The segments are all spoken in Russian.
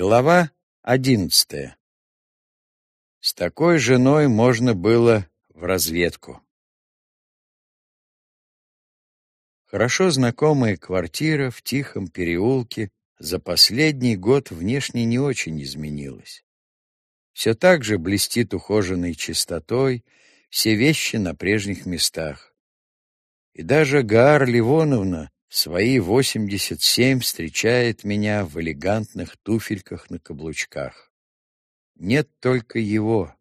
Глава одиннадцатая. С такой женой можно было в разведку. Хорошо знакомая квартира в тихом переулке за последний год внешне не очень изменилась. Все так же блестит ухоженной чистотой, все вещи на прежних местах. И даже Гаар Ливоновна свои восемьдесят семь встречает меня в элегантных туфельках на каблучках. Нет только его.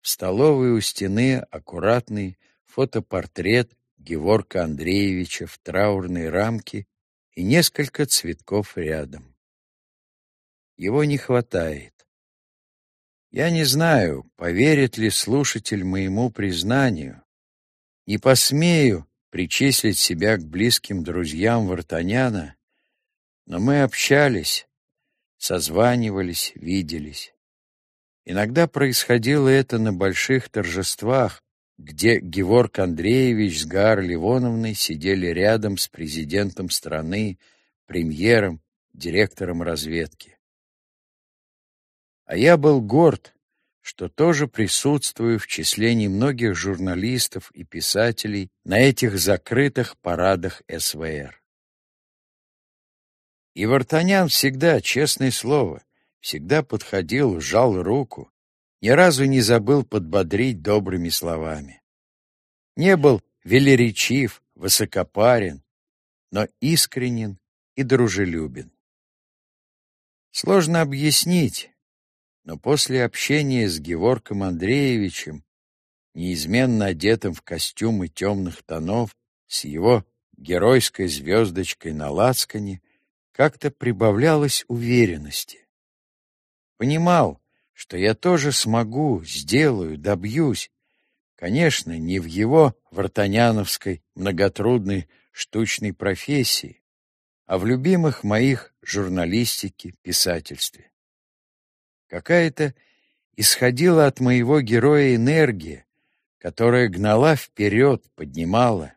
В столовой у стены аккуратный фотопортрет Геворка Андреевича в траурной рамке и несколько цветков рядом. Его не хватает. Я не знаю, поверит ли слушатель моему признанию. Не посмею причислить себя к близким друзьям Вартаняна, но мы общались, созванивались, виделись. Иногда происходило это на больших торжествах, где Геворг Андреевич с Гар Ливоновной сидели рядом с президентом страны, премьером, директором разведки. А я был горд, что тоже присутствую в числе немногих журналистов и писателей на этих закрытых парадах СВР. И Вартанян всегда, честное слово, всегда подходил, сжал руку, ни разу не забыл подбодрить добрыми словами. Не был велеречив, высокопарен, но искренен и дружелюбен. Сложно объяснить, но после общения с Геворком Андреевичем, неизменно одетым в костюмы темных тонов, с его геройской звездочкой на лацкане, как-то прибавлялось уверенности. Понимал, что я тоже смогу, сделаю, добьюсь. Конечно, не в его вартаняновской многотрудной штучной профессии, а в любимых моих журналистике, писательстве. Какая-то исходила от моего героя энергия, которая гнала вперед, поднимала.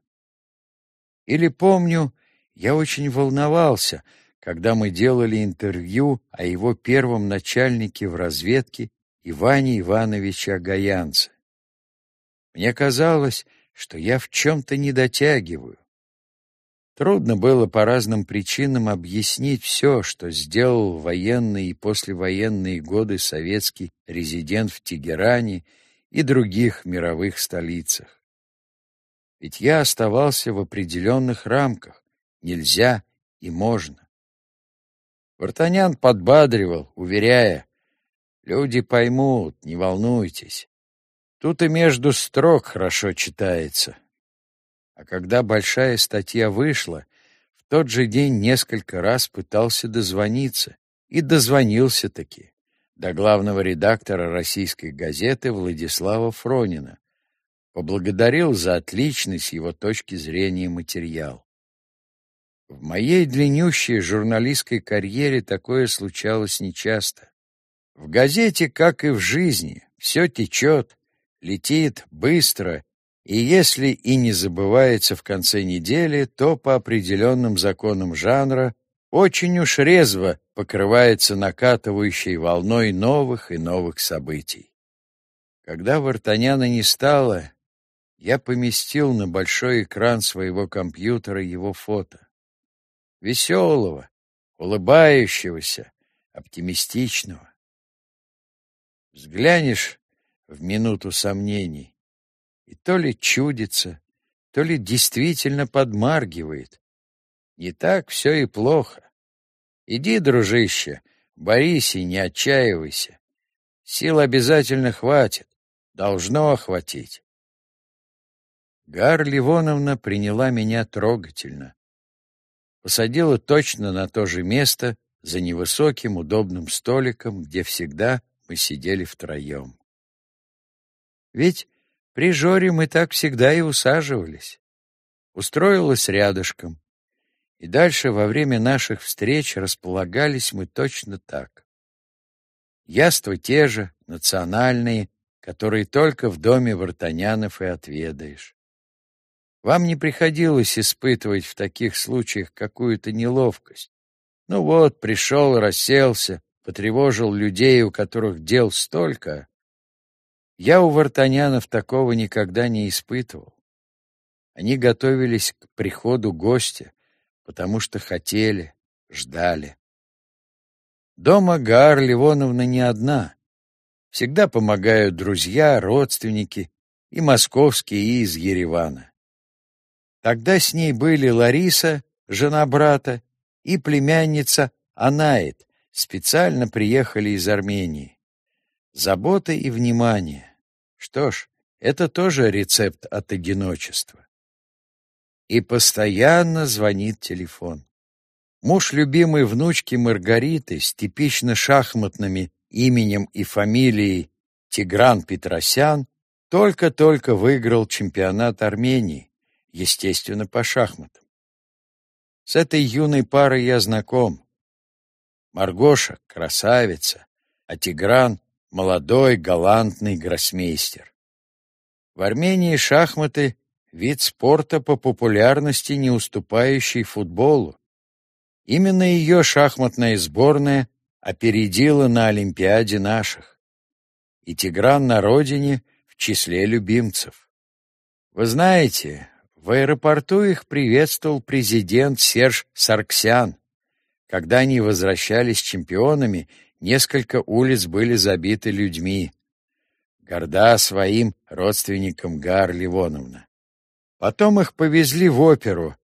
Или помню, я очень волновался, когда мы делали интервью о его первом начальнике в разведке Иване Ивановиче Агаянце. Мне казалось, что я в чем-то не дотягиваю. Трудно было по разным причинам объяснить все, что сделал военные и послевоенные годы советский резидент в Тегеране и других мировых столицах. Ведь я оставался в определенных рамках. Нельзя и можно. Вартанян подбадривал, уверяя, «Люди поймут, не волнуйтесь. Тут и между строк хорошо читается». А когда большая статья вышла, в тот же день несколько раз пытался дозвониться. И дозвонился-таки до главного редактора российской газеты Владислава Фронина. Поблагодарил за отличный с его точки зрения материал. В моей длиннющей журналистской карьере такое случалось нечасто. В газете, как и в жизни, все течет, летит быстро и если и не забывается в конце недели, то по определенным законам жанра очень уж резво покрывается накатывающей волной новых и новых событий. Когда Вартаняна не стало, я поместил на большой экран своего компьютера его фото. Веселого, улыбающегося, оптимистичного. Взглянешь в минуту сомнений, и то ли чудится, то ли действительно подмаргивает. Не так все и плохо. Иди, дружище, борись и не отчаивайся. Сил обязательно хватит, должно охватить. Гар Ливоновна приняла меня трогательно. Посадила точно на то же место, за невысоким удобным столиком, где всегда мы сидели втроем. Ведь при Жоре мы так всегда и усаживались. Устроилась рядышком. И дальше во время наших встреч располагались мы точно так. Яства те же, национальные, которые только в доме Вартанянов и отведаешь. Вам не приходилось испытывать в таких случаях какую-то неловкость. Ну вот, пришел, расселся, потревожил людей, у которых дел столько, я у вартанянов такого никогда не испытывал. Они готовились к приходу гостя, потому что хотели, ждали. Дома Гаар Ливоновна не одна. Всегда помогают друзья, родственники, и московские, и из Еревана. Тогда с ней были Лариса, жена брата, и племянница Анаит, специально приехали из Армении. Забота и внимание. Что ж, это тоже рецепт от одиночества. И постоянно звонит телефон. Муж любимой внучки Маргариты с типично шахматными именем и фамилией Тигран Петросян только-только выиграл чемпионат Армении, естественно, по шахматам. С этой юной парой я знаком. Маргоша — красавица, а Тигран — молодой, галантный гроссмейстер. В Армении шахматы — вид спорта по популярности, не уступающий футболу. Именно ее шахматная сборная опередила на Олимпиаде наших. И Тигран на родине в числе любимцев. Вы знаете, в аэропорту их приветствовал президент Серж Сарксян. Когда они возвращались чемпионами, несколько улиц были забиты людьми. Горда своим родственникам Гар Ливоновна. Потом их повезли в оперу.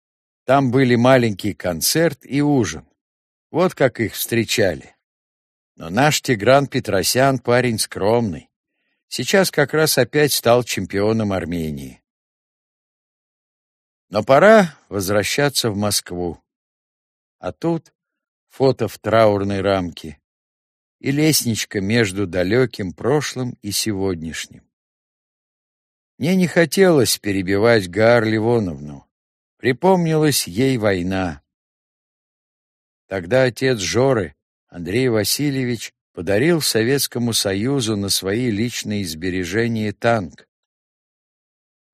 Там были маленький концерт и ужин. Вот как их встречали. Но наш Тигран Петросян парень скромный. Сейчас как раз опять стал чемпионом Армении. Но пора возвращаться в Москву. А тут фото в траурной рамке и лестничка между далеким прошлым и сегодняшним. Мне не хотелось перебивать Гаар Ливоновну. Припомнилась ей война. Тогда отец Жоры, Андрей Васильевич, подарил Советскому Союзу на свои личные сбережения танк.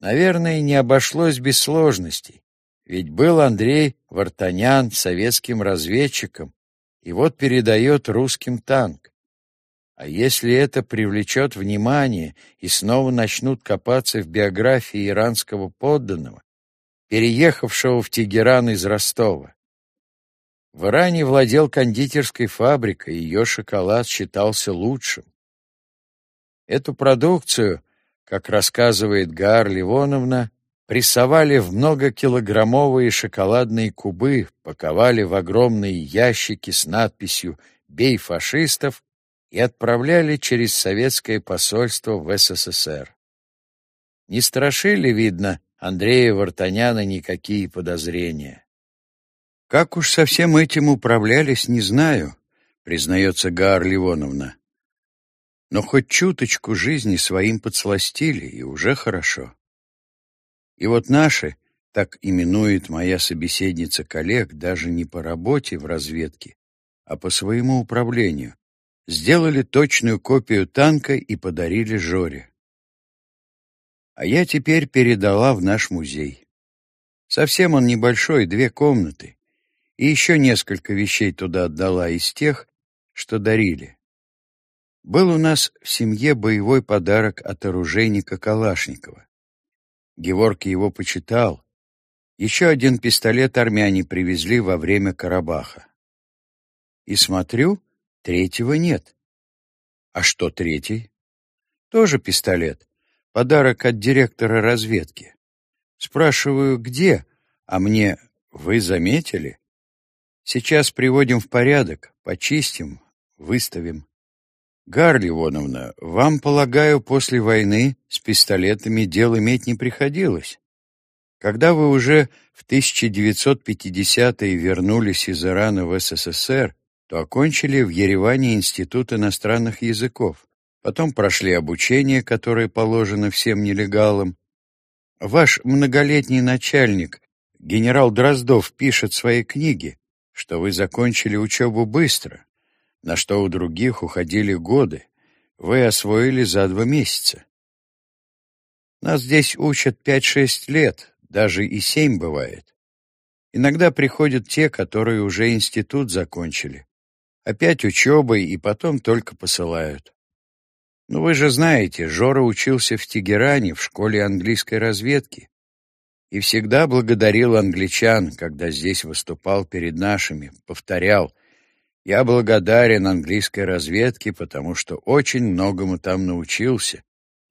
Наверное, не обошлось без сложностей. Ведь был Андрей Вартанян советским разведчиком, и вот передает русским танк. А если это привлечет внимание и снова начнут копаться в биографии иранского подданного, переехавшего в Тегеран из Ростова? В Иране владел кондитерской фабрикой, ее шоколад считался лучшим. Эту продукцию, как рассказывает Гаар Ливоновна, прессовали в многокилограммовые шоколадные кубы, паковали в огромные ящики с надписью «Бей фашистов» и отправляли через советское посольство в СССР. Не страшили, видно, Андрея Вартаняна никакие подозрения. Как уж со всем этим управлялись, не знаю, признается Гаар Ливоновна. Но хоть чуточку жизни своим подсластили, и уже хорошо. И вот наши, так именует моя собеседница коллег, даже не по работе в разведке, а по своему управлению, сделали точную копию танка и подарили Жоре. А я теперь передала в наш музей. Совсем он небольшой, две комнаты, и еще несколько вещей туда отдала из тех, что дарили. Был у нас в семье боевой подарок от оружейника Калашникова. Геворг его почитал. Еще один пистолет армяне привезли во время Карабаха. И смотрю, третьего нет. А что третий? Тоже пистолет. Подарок от директора разведки. Спрашиваю, где? А мне, вы заметили? Сейчас приводим в порядок, почистим, выставим. Гарли Ивановна, вам, полагаю, после войны с пистолетами дел иметь не приходилось. Когда вы уже в 1950-е вернулись из Ирана в СССР, то окончили в Ереване Институт иностранных языков, потом прошли обучение, которое положено всем нелегалам. Ваш многолетний начальник, генерал Дроздов, пишет свои книги, что вы закончили учебу быстро, на что у других уходили годы, вы освоили за два месяца. Нас здесь учат пять-шесть лет, даже и семь бывает. Иногда приходят те, которые уже институт закончили, Опять учебой и потом только посылают. Ну вы же знаете, Жора учился в Тегеране в школе английской разведки и всегда благодарил англичан, когда здесь выступал перед нашими, повторял «Я благодарен английской разведке, потому что очень многому там научился,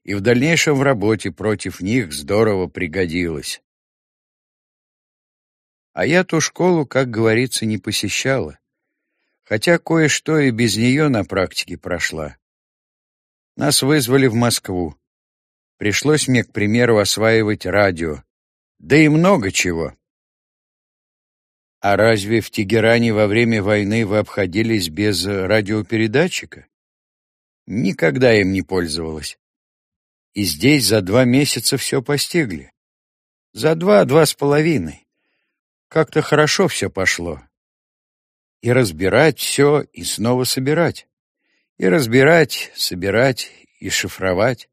и в дальнейшем в работе против них здорово пригодилось». А я ту школу, как говорится, не посещала, хотя кое-что и без нее на практике прошла. Нас вызвали в Москву. Пришлось мне, к примеру, осваивать радио, да и много чего. А разве в Тегеране во время войны вы обходились без радиопередатчика? Никогда им не пользовалась. И здесь за два месяца все постигли. За два-два с половиной. Как-то хорошо все пошло. И разбирать все, и снова собирать. И разбирать, собирать, и шифровать.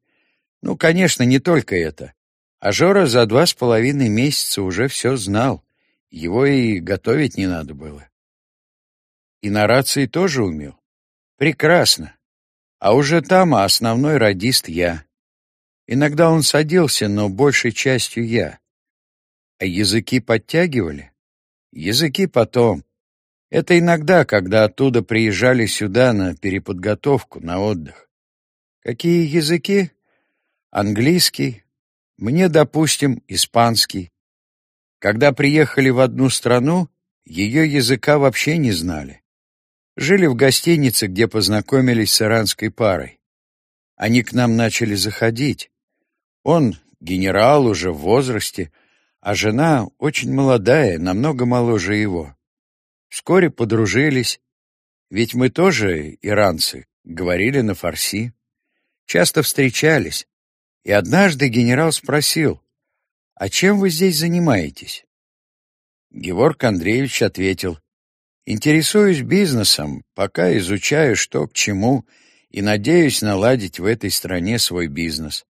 Ну, конечно, не только это. А Жора за два с половиной месяца уже все знал. Его и готовить не надо было. И на рации тоже умел. Прекрасно. А уже там основной радист я. Иногда он садился, но большей частью я. А языки подтягивали? Языки потом. Это иногда, когда оттуда приезжали сюда на переподготовку, на отдых. Какие языки? Английский, мне, допустим, испанский. Когда приехали в одну страну, ее языка вообще не знали. Жили в гостинице, где познакомились с иранской парой. Они к нам начали заходить. Он генерал уже в возрасте, а жена очень молодая, намного моложе его. Вскоре подружились, ведь мы тоже, иранцы, говорили на фарси. Часто встречались, и однажды генерал спросил, «А чем вы здесь занимаетесь?» Георг Андреевич ответил, «Интересуюсь бизнесом, пока изучаю, что к чему, и надеюсь наладить в этой стране свой бизнес».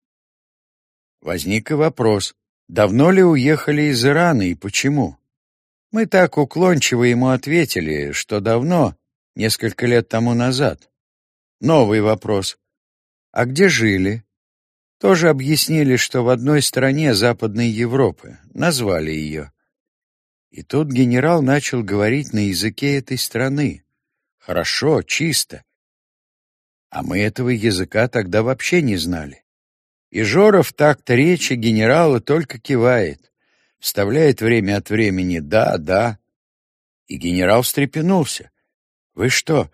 Возник и вопрос, давно ли уехали из Ирана и почему? Мы так уклончиво ему ответили, что давно, несколько лет тому назад. Новый вопрос. А где жили? Тоже объяснили, что в одной стране Западной Европы, назвали ее. И тут генерал начал говорить на языке этой страны. Хорошо, чисто. А мы этого языка тогда вообще не знали. И Жоров так-то речи генерала только кивает, вставляет время от времени «да, да». И генерал встрепенулся. «Вы что,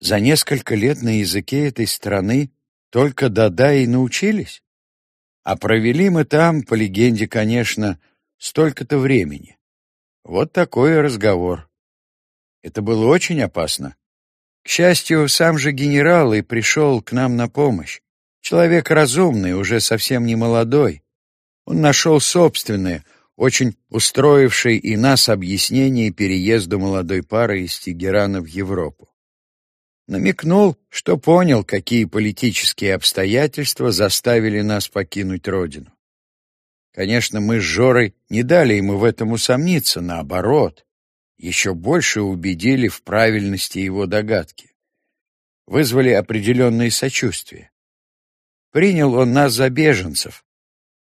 за несколько лет на языке этой страны только да-да и научились? А провели мы там, по легенде, конечно, столько-то времени. Вот такой разговор. Это было очень опасно. К счастью, сам же генерал и пришел к нам на помощь. Человек разумный, уже совсем не молодой. Он нашел собственное, очень устроившее и нас объяснение переезду молодой пары из Тегерана в Европу намекнул, что понял, какие политические обстоятельства заставили нас покинуть родину. Конечно, мы с Жорой не дали ему в этом усомниться, наоборот, еще больше убедили в правильности его догадки. Вызвали определенное сочувствие. Принял он нас за беженцев.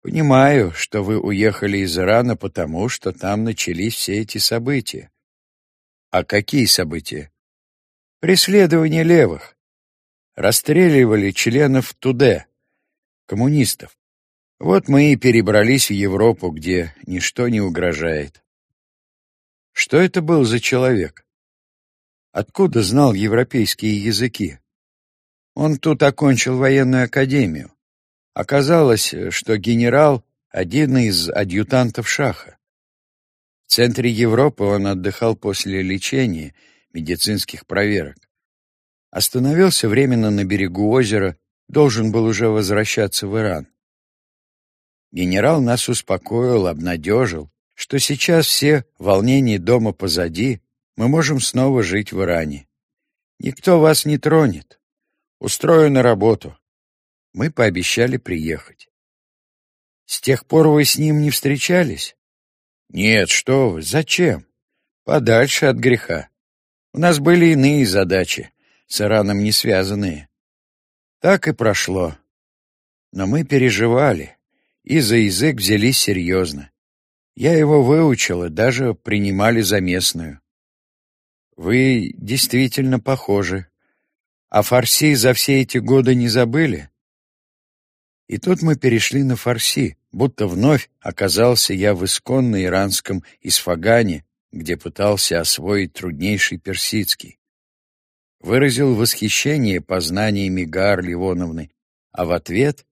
Понимаю, что вы уехали из Ирана потому, что там начались все эти события. А какие события? Преследование левых. Расстреливали членов ТУДЕ, коммунистов. Вот мы и перебрались в Европу, где ничто не угрожает. Что это был за человек? Откуда знал европейские языки? Он тут окончил военную академию. Оказалось, что генерал — один из адъютантов Шаха. В центре Европы он отдыхал после лечения — медицинских проверок. Остановился временно на берегу озера, должен был уже возвращаться в Иран. Генерал нас успокоил, обнадежил, что сейчас все волнения дома позади, мы можем снова жить в Иране. Никто вас не тронет. Устрою на работу. Мы пообещали приехать. С тех пор вы с ним не встречались? Нет, что вы, зачем? Подальше от греха. У нас были иные задачи, с Ираном не связанные. Так и прошло. Но мы переживали, и за язык взялись серьезно. Я его выучил и даже принимали за местную. Вы действительно похожи. А фарси за все эти годы не забыли? И тут мы перешли на фарси, будто вновь оказался я в исконно иранском Исфагане, где пытался освоить труднейший персидский. Выразил восхищение познаниями Гаар Ливоновны, а в ответ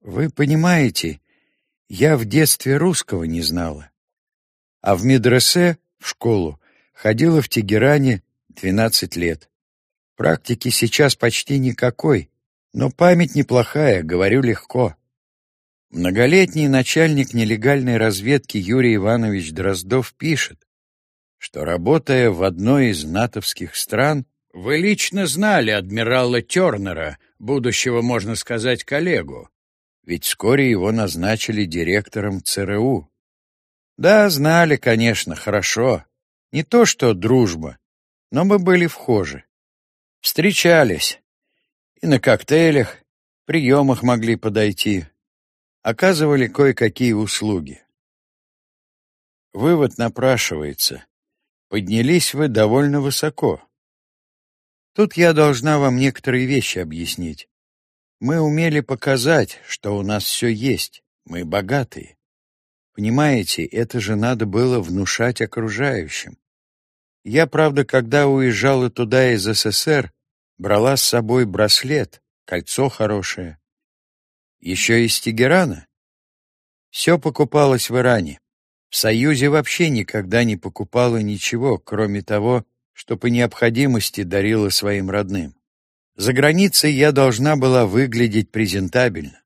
«Вы понимаете, я в детстве русского не знала, а в медресе, в школу, ходила в Тегеране 12 лет. Практики сейчас почти никакой, но память неплохая, говорю легко. Многолетний начальник нелегальной разведки Юрий Иванович Дроздов пишет, что, работая в одной из натовских стран, вы лично знали адмирала Тернера, будущего, можно сказать, коллегу, ведь вскоре его назначили директором ЦРУ. Да, знали, конечно, хорошо. Не то что дружба, но мы были вхожи. Встречались. И на коктейлях, приемах могли подойти. Оказывали кое-какие услуги. Вывод напрашивается. Поднялись вы довольно высоко. Тут я должна вам некоторые вещи объяснить. Мы умели показать, что у нас все есть, мы богатые. Понимаете, это же надо было внушать окружающим. Я, правда, когда уезжала туда из СССР, брала с собой браслет, кольцо хорошее. Еще из Тегерана. Все покупалось в Иране. В Союзе вообще никогда не покупала ничего, кроме того, что по необходимости дарила своим родным. За границей я должна была выглядеть презентабельно.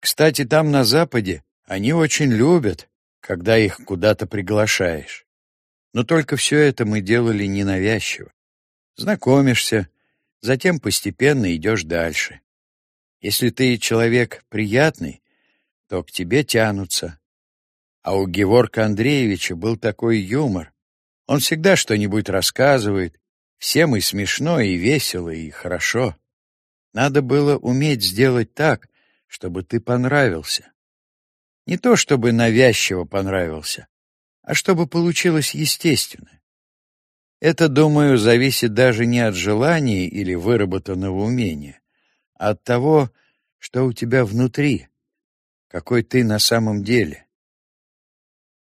Кстати, там на Западе они очень любят, когда их куда-то приглашаешь. Но только все это мы делали ненавязчиво. Знакомишься, затем постепенно идешь дальше. Если ты человек приятный, то к тебе тянутся. А у Геворка Андреевича был такой юмор. Он всегда что-нибудь рассказывает, всем и смешно, и весело, и хорошо. Надо было уметь сделать так, чтобы ты понравился. Не то чтобы навязчиво понравился, а чтобы получилось естественно. Это, думаю, зависит даже не от желания или выработанного умения, а от того, что у тебя внутри, какой ты на самом деле.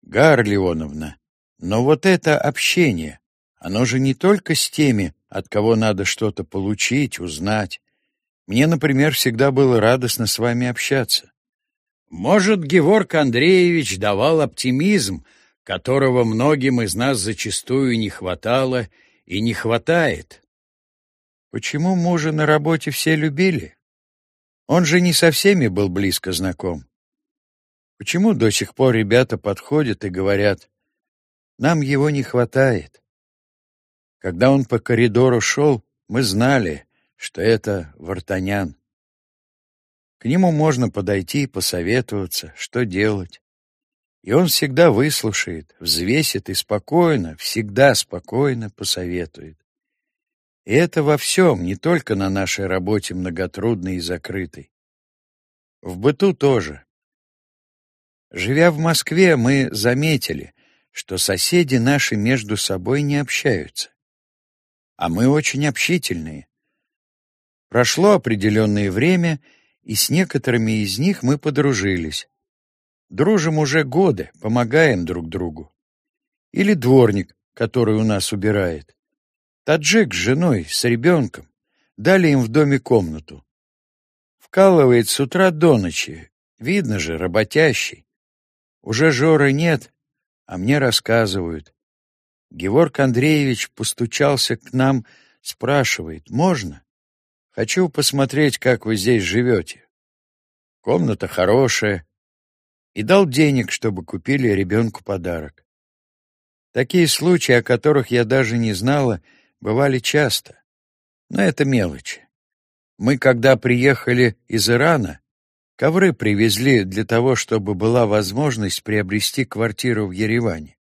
Гар Леоновна, но вот это общение, оно же не только с теми, от кого надо что-то получить, узнать. Мне, например, всегда было радостно с вами общаться. Может, Геворг Андреевич давал оптимизм, которого многим из нас зачастую не хватало и не хватает. Почему мужа на работе все любили? Он же не со всеми был близко знаком. Почему до сих пор ребята подходят и говорят, нам его не хватает? Когда он по коридору шел, мы знали, что это Вартанян. К нему можно подойти и посоветоваться, что делать. И он всегда выслушает, взвесит и спокойно, всегда спокойно посоветует. И это во всем, не только на нашей работе многотрудной и закрытой. В быту тоже. Живя в Москве, мы заметили, что соседи наши между собой не общаются. А мы очень общительные. Прошло определенное время — и с некоторыми из них мы подружились. Дружим уже годы, помогаем друг другу. Или дворник, который у нас убирает. Таджик с женой, с ребенком. Дали им в доме комнату. Вкалывает с утра до ночи. Видно же, работящий. Уже Жоры нет, а мне рассказывают. Георг Андреевич постучался к нам, спрашивает, можно? Хочу посмотреть, как вы здесь живете. Комната хорошая. И дал денег, чтобы купили ребенку подарок. Такие случаи, о которых я даже не знала, бывали часто. Но это мелочи. Мы, когда приехали из Ирана, ковры привезли для того, чтобы была возможность приобрести квартиру в Ереване.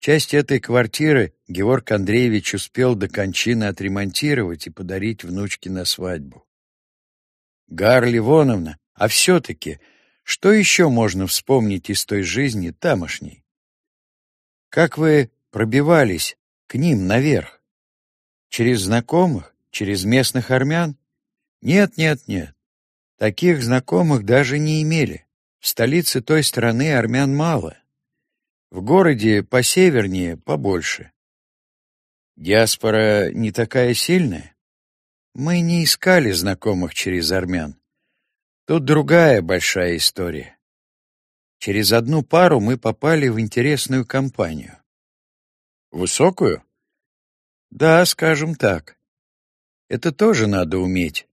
Часть этой квартиры Георг Андреевич успел до кончины отремонтировать и подарить внучке на свадьбу. Гарли Ливоновна, а все-таки, что еще можно вспомнить из той жизни тамошней? Как вы пробивались к ним наверх? Через знакомых? Через местных армян? Нет, нет, нет. Таких знакомых даже не имели. В столице той страны армян мало. В городе посевернее побольше. Диаспора не такая сильная? Мы не искали знакомых через армян. Тут другая большая история. Через одну пару мы попали в интересную компанию. Высокую? Да, скажем так. Это тоже надо уметь.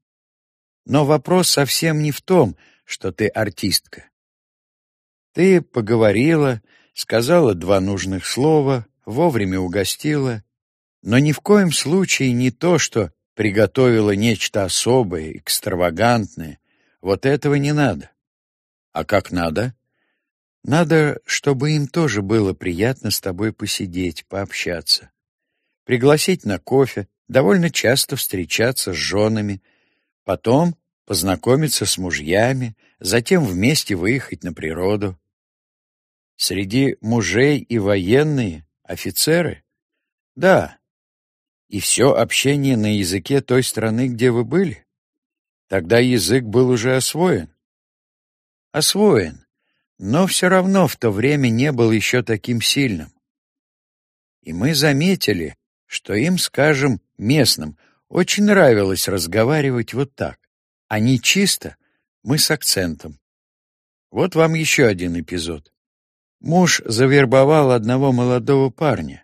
Но вопрос совсем не в том, что ты артистка. Ты поговорила, сказала два нужных слова, вовремя угостила, но ни в коем случае не то, что приготовила нечто особое, экстравагантное. Вот этого не надо. А как надо? Надо, чтобы им тоже было приятно с тобой посидеть, пообщаться. Пригласить на кофе, довольно часто встречаться с женами, потом познакомиться с мужьями, затем вместе выехать на природу. Среди мужей и военные, офицеры? Да. И все общение на языке той страны, где вы были? Тогда язык был уже освоен. Освоен, но все равно в то время не был еще таким сильным. И мы заметили, что им, скажем, местным, очень нравилось разговаривать вот так, а не чисто, мы с акцентом. Вот вам еще один эпизод. Муж завербовал одного молодого парня.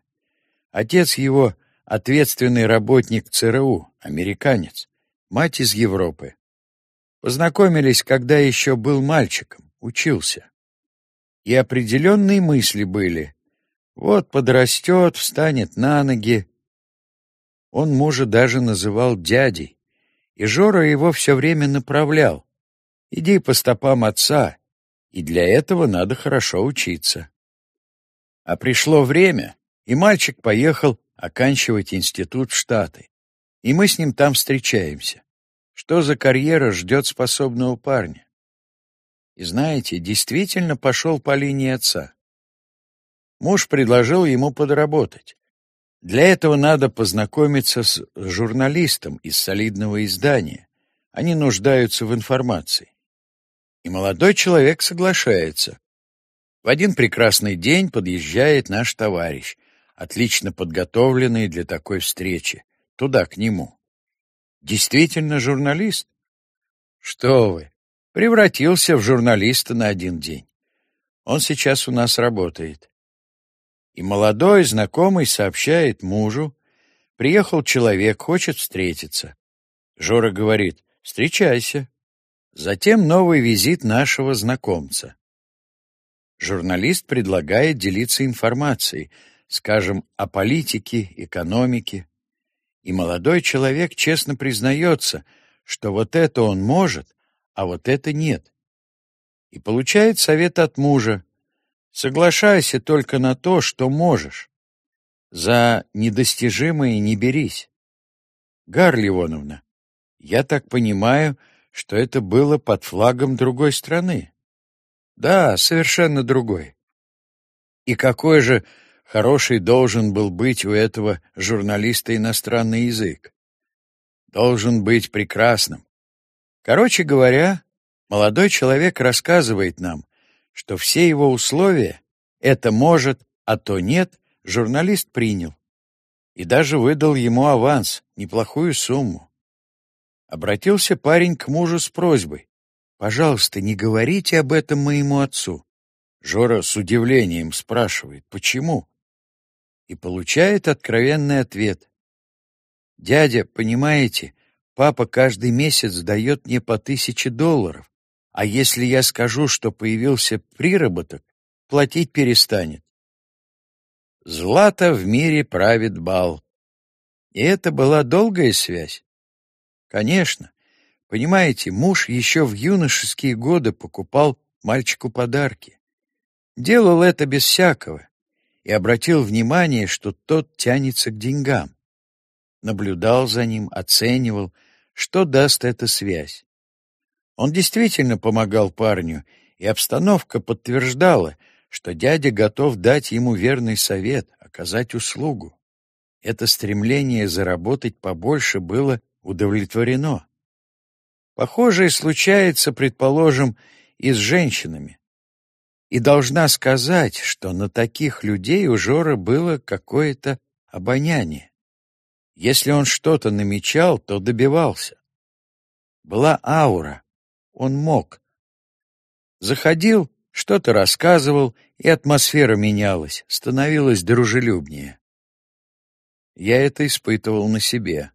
Отец его — ответственный работник ЦРУ, американец, мать из Европы. Познакомились, когда еще был мальчиком, учился. И определенные мысли были. Вот подрастет, встанет на ноги. Он мужа даже называл дядей, и Жора его все время направлял. Иди по стопам отца, и для этого надо хорошо учиться. А пришло время, и мальчик поехал оканчивать институт в Штаты. И мы с ним там встречаемся. Что за карьера ждет способного парня? И знаете, действительно пошел по линии отца. Муж предложил ему подработать. Для этого надо познакомиться с журналистом из солидного издания. Они нуждаются в информации. И молодой человек соглашается. В один прекрасный день подъезжает наш товарищ, отлично подготовленный для такой встречи, туда, к нему. Действительно журналист? Что вы, превратился в журналиста на один день. Он сейчас у нас работает. И молодой знакомый сообщает мужу, приехал человек, хочет встретиться. Жора говорит, встречайся. Затем новый визит нашего знакомца. Журналист предлагает делиться информацией, скажем, о политике, экономике. И молодой человек честно признается, что вот это он может, а вот это нет. И получает совет от мужа. Соглашайся только на то, что можешь. За недостижимое не берись. Гарли Ивановна, я так понимаю, что это было под флагом другой страны. Да, совершенно другой. И какой же хороший должен был быть у этого журналиста иностранный язык? Должен быть прекрасным. Короче говоря, молодой человек рассказывает нам, что все его условия «это может, а то нет» журналист принял и даже выдал ему аванс, неплохую сумму. Обратился парень к мужу с просьбой. «Пожалуйста, не говорите об этом моему отцу». Жора с удивлением спрашивает, почему? И получает откровенный ответ. «Дядя, понимаете, папа каждый месяц дает мне по тысяче долларов, а если я скажу, что появился приработок, платить перестанет». Злато в мире правит бал. И это была долгая связь. Конечно. Понимаете, муж еще в юношеские годы покупал мальчику подарки. Делал это без всякого. и обратил внимание, что тот тянется к деньгам. Наблюдал за ним, оценивал, что даст эта связь. Он действительно помогал парню, и обстановка подтверждала, что дядя готов дать ему верный совет, оказать услугу. Это стремление заработать побольше было удовлетворено. Похожее случается, предположим, и с женщинами. И должна сказать, что на таких людей у Жора было какое-то обоняние. Если он что-то намечал, то добивался. Была аура, он мог. Заходил, что-то рассказывал, и атмосфера менялась, становилась дружелюбнее. Я это испытывал на себе.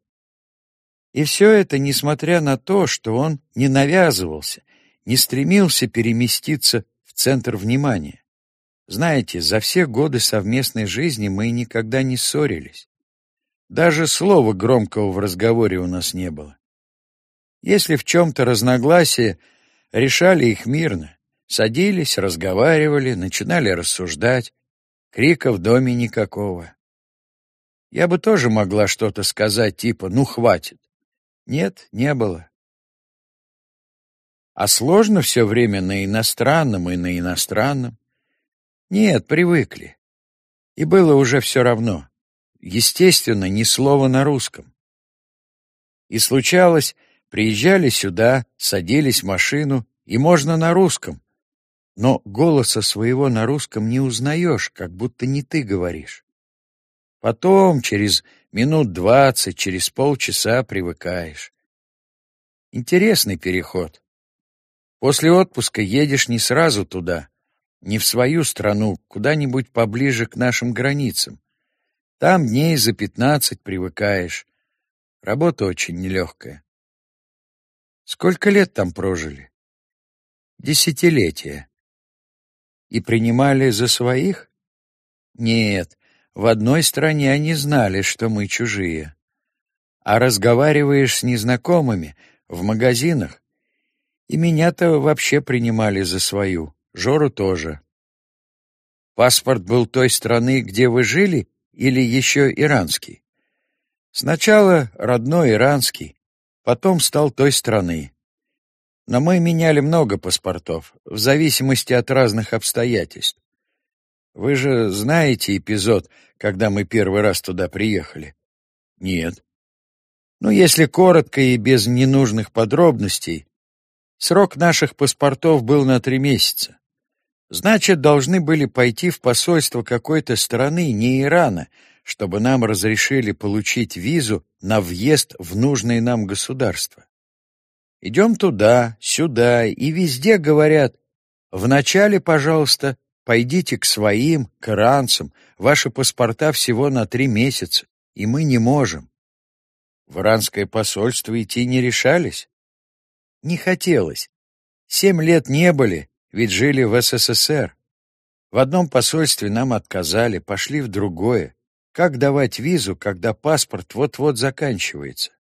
И все это несмотря на то, что он не навязывался, не стремился переместиться в центр внимания. Знаете, за все годы совместной жизни мы никогда не ссорились. Даже слова громкого в разговоре у нас не было. Если в чем-то разногласия, решали их мирно. Садились, разговаривали, начинали рассуждать. Крика в доме никакого. Я бы тоже могла что-то сказать, типа «ну хватит». Нет, не было. А сложно все время на иностранном и на иностранном? Нет, привыкли. И было уже все равно. Естественно, ни слова на русском. И случалось, приезжали сюда, садились в машину, и можно на русском. Но голоса своего на русском не узнаешь, как будто не ты говоришь. Потом, через минут двадцать, через полчаса привыкаешь. Интересный переход. После отпуска едешь не сразу туда, не в свою страну, куда-нибудь поближе к нашим границам. Там дней за пятнадцать привыкаешь. Работа очень нелегкая. Сколько лет там прожили? Десятилетия. И принимали за своих? Нет, в одной стране они знали, что мы чужие. А разговариваешь с незнакомыми в магазинах, и меня-то вообще принимали за свою, Жору тоже. Паспорт был той страны, где вы жили, или еще иранский? Сначала родной иранский, потом стал той страны. Но мы меняли много паспортов, в зависимости от разных обстоятельств. Вы же знаете эпизод, когда мы первый раз туда приехали? Нет. Ну, если коротко и без ненужных подробностей, срок наших паспортов был на три месяца. Значит, должны были пойти в посольство какой-то страны, не Ирана, чтобы нам разрешили получить визу на въезд в нужное нам государство. Идем туда, сюда, и везде говорят, вначале, пожалуйста, Пойдите к своим, к иранцам, ваши паспорта всего на три месяца, и мы не можем. В иранское посольство идти не решались? Не хотелось. Семь лет не были, ведь жили в СССР. В одном посольстве нам отказали, пошли в другое. Как давать визу, когда паспорт вот-вот заканчивается?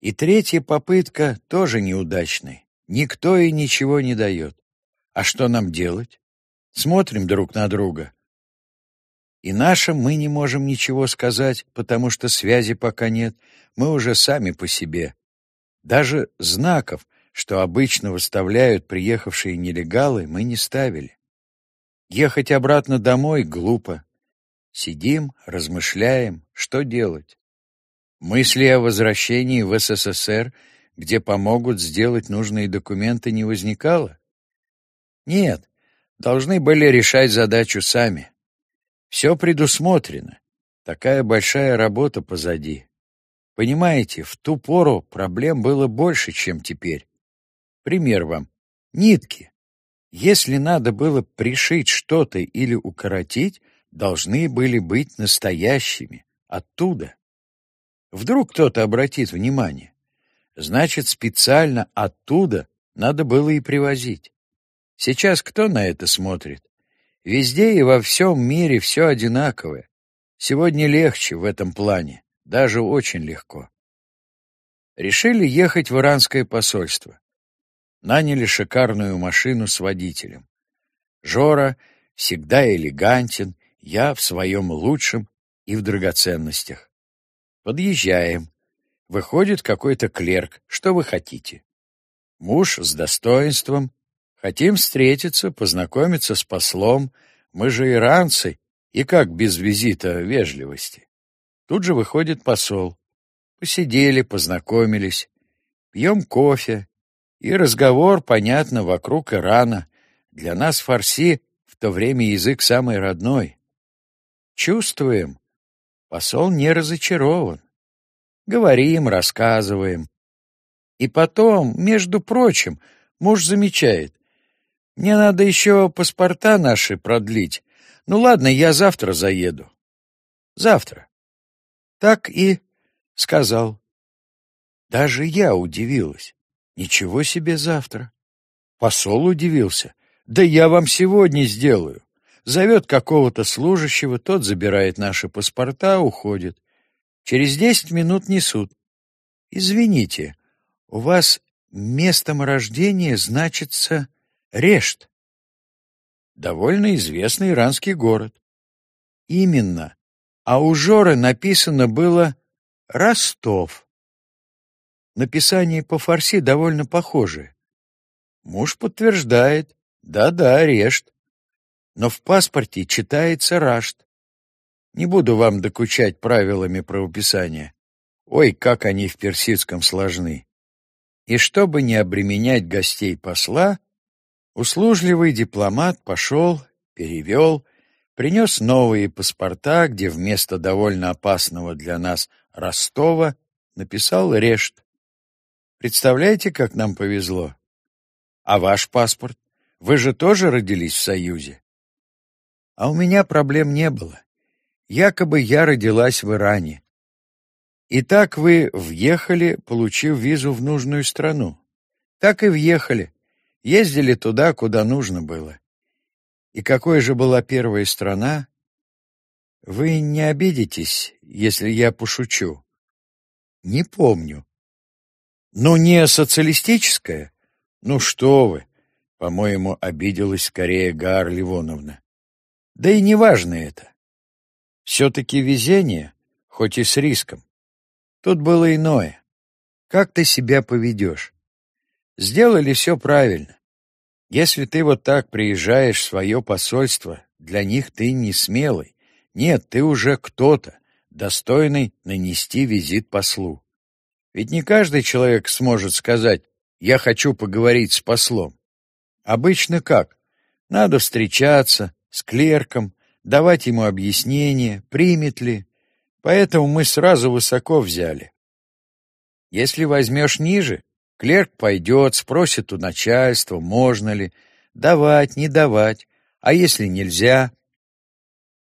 И третья попытка тоже неудачная. Никто и ничего не дает. А что нам делать? Смотрим друг на друга. И нашим мы не можем ничего сказать, потому что связи пока нет, мы уже сами по себе. Даже знаков, что обычно выставляют приехавшие нелегалы, мы не ставили. Ехать обратно домой глупо. Сидим, размышляем, что делать. Мысли о возвращении в СССР, где помогут сделать нужные документы, не возникало? Нет, должны были решать задачу сами. Все предусмотрено. Такая большая работа позади. Понимаете, в ту пору проблем было больше, чем теперь. Пример вам. Нитки. Если надо было пришить что-то или укоротить, должны были быть настоящими, оттуда. Вдруг кто-то обратит внимание. Значит, специально оттуда надо было и привозить. Сейчас кто на это смотрит? Везде и во всем мире все одинаковое. Сегодня легче в этом плане, даже очень легко. Решили ехать в иранское посольство. Наняли шикарную машину с водителем. Жора всегда элегантен я в своем лучшем и в драгоценностях. Подъезжаем. Выходит какой-то клерк. Что вы хотите? Муж с достоинством. Хотим встретиться, познакомиться с послом. Мы же иранцы, и как без визита вежливости? Тут же выходит посол. Посидели, познакомились, пьем кофе, и разговор, понятно, вокруг Ирана. Для нас фарси в то время язык самый родной. Чувствуем, посол не разочарован. Говорим, рассказываем. И потом, между прочим, муж замечает, мне надо еще паспорта наши продлить. Ну ладно, я завтра заеду. Завтра. Так и сказал. Даже я удивилась. Ничего себе завтра. Посол удивился. Да я вам сегодня сделаю. Зовет какого-то служащего, тот забирает наши паспорта, уходит. Через десять минут несут. Извините, у вас местом рождения значится Решт. Довольно известный иранский город. Именно. А у Жоры написано было Ростов. Написание по фарси довольно похоже. Муж подтверждает, да-да, Решт. Но в паспорте читается Рашт. Не буду вам докучать правилами правописания. Ой, как они в персидском сложны. И чтобы не обременять гостей посла, услужливый дипломат пошел, перевел, принес новые паспорта, где вместо довольно опасного для нас Ростова написал Решт. Представляете, как нам повезло? А ваш паспорт? Вы же тоже родились в Союзе? А у меня проблем не было. Якобы я родилась в Иране. И так вы въехали, получив визу в нужную страну. Так и въехали. Ездили туда, куда нужно было. И какой же была первая страна? Вы не обидитесь, если я пошучу? Не помню. Ну, не социалистическая? Ну что вы, по-моему, обиделась скорее Гаар Ливоновна. Да и не важно это. Все-таки везение, хоть и с риском. Тут было иное. Как ты себя поведешь? Сделали все правильно. Если ты вот так приезжаешь в свое посольство, для них ты не смелый. Нет, ты уже кто-то, достойный нанести визит послу. Ведь не каждый человек сможет сказать «я хочу поговорить с послом». Обычно как? Надо встречаться с клерком, давать ему объяснение, примет ли. Поэтому мы сразу высоко взяли. Если возьмешь ниже, клерк пойдет, спросит у начальства, можно ли, давать, не давать, а если нельзя.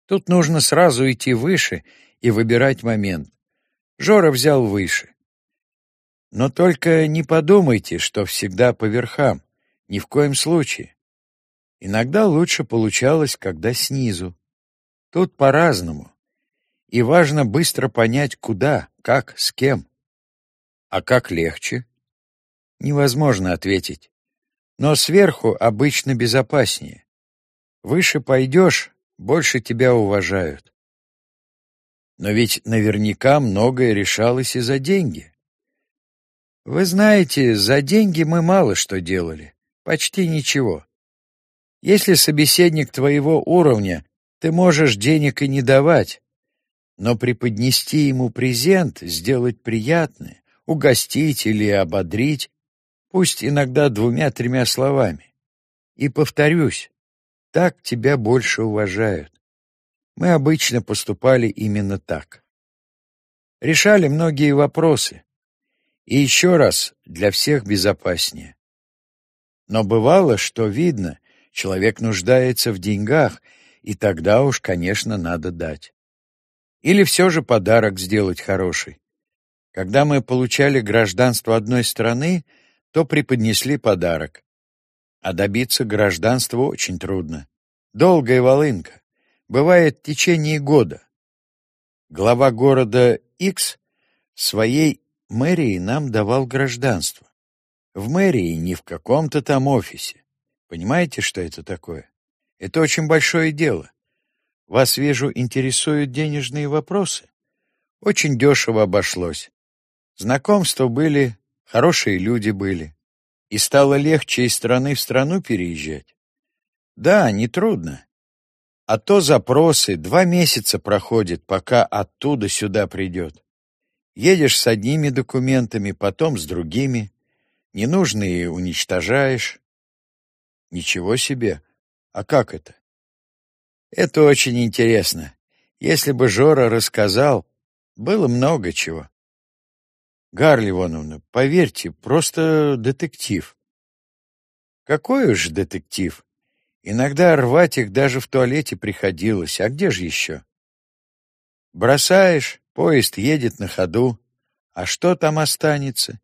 Тут нужно сразу идти выше и выбирать момент. Жора взял выше. Но только не подумайте, что всегда по верхам. Ни в коем случае. Иногда лучше получалось, когда снизу. Тут по-разному. И важно быстро понять, куда, как, с кем. А как легче? Невозможно ответить. Но сверху обычно безопаснее. Выше пойдешь, больше тебя уважают. Но ведь наверняка многое решалось и за деньги. Вы знаете, за деньги мы мало что делали, почти ничего. Если собеседник твоего уровня, ты можешь денег и не давать, но преподнести ему презент, сделать приятное, угостить или ободрить, пусть иногда двумя-тремя словами. И повторюсь, так тебя больше уважают. Мы обычно поступали именно так. Решали многие вопросы, и еще раз, для всех безопаснее. Но бывало, что видно, человек нуждается в деньгах, и тогда уж, конечно, надо дать. Или все же подарок сделать хороший. Когда мы получали гражданство одной страны, то преподнесли подарок. А добиться гражданства очень трудно. Долгая волынка. Бывает в течение года. Глава города X своей мэрии нам давал гражданство. В мэрии, не в каком-то там офисе. Понимаете, что это такое? Это очень большое дело. вас, вижу, интересуют денежные вопросы. Очень дешево обошлось. Знакомства были, хорошие люди были. И стало легче из страны в страну переезжать. Да, нетрудно. А то запросы два месяца проходят, пока оттуда сюда придет. Едешь с одними документами, потом с другими. Ненужные уничтожаешь. Ничего себе. А как это? Это очень интересно. Если бы Жора рассказал, было много чего. Гарли Ивановна, поверьте, просто детектив. Какой уж детектив? Иногда рвать их даже в туалете приходилось, а где же еще? Бросаешь, поезд едет на ходу, а что там останется?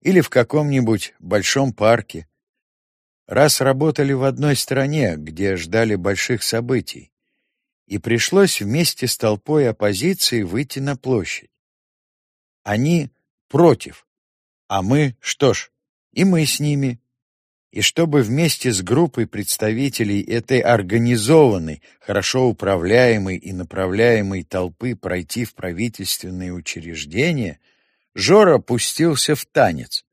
Или в каком-нибудь большом парке. Раз работали в одной стране, где ждали больших событий, и пришлось вместе с толпой оппозиции выйти на площадь. Они против, а мы, что ж, и мы с ними. И чтобы вместе с группой представителей этой организованной, хорошо управляемой и направляемой толпы пройти в правительственные учреждения, Жора пустился в танец.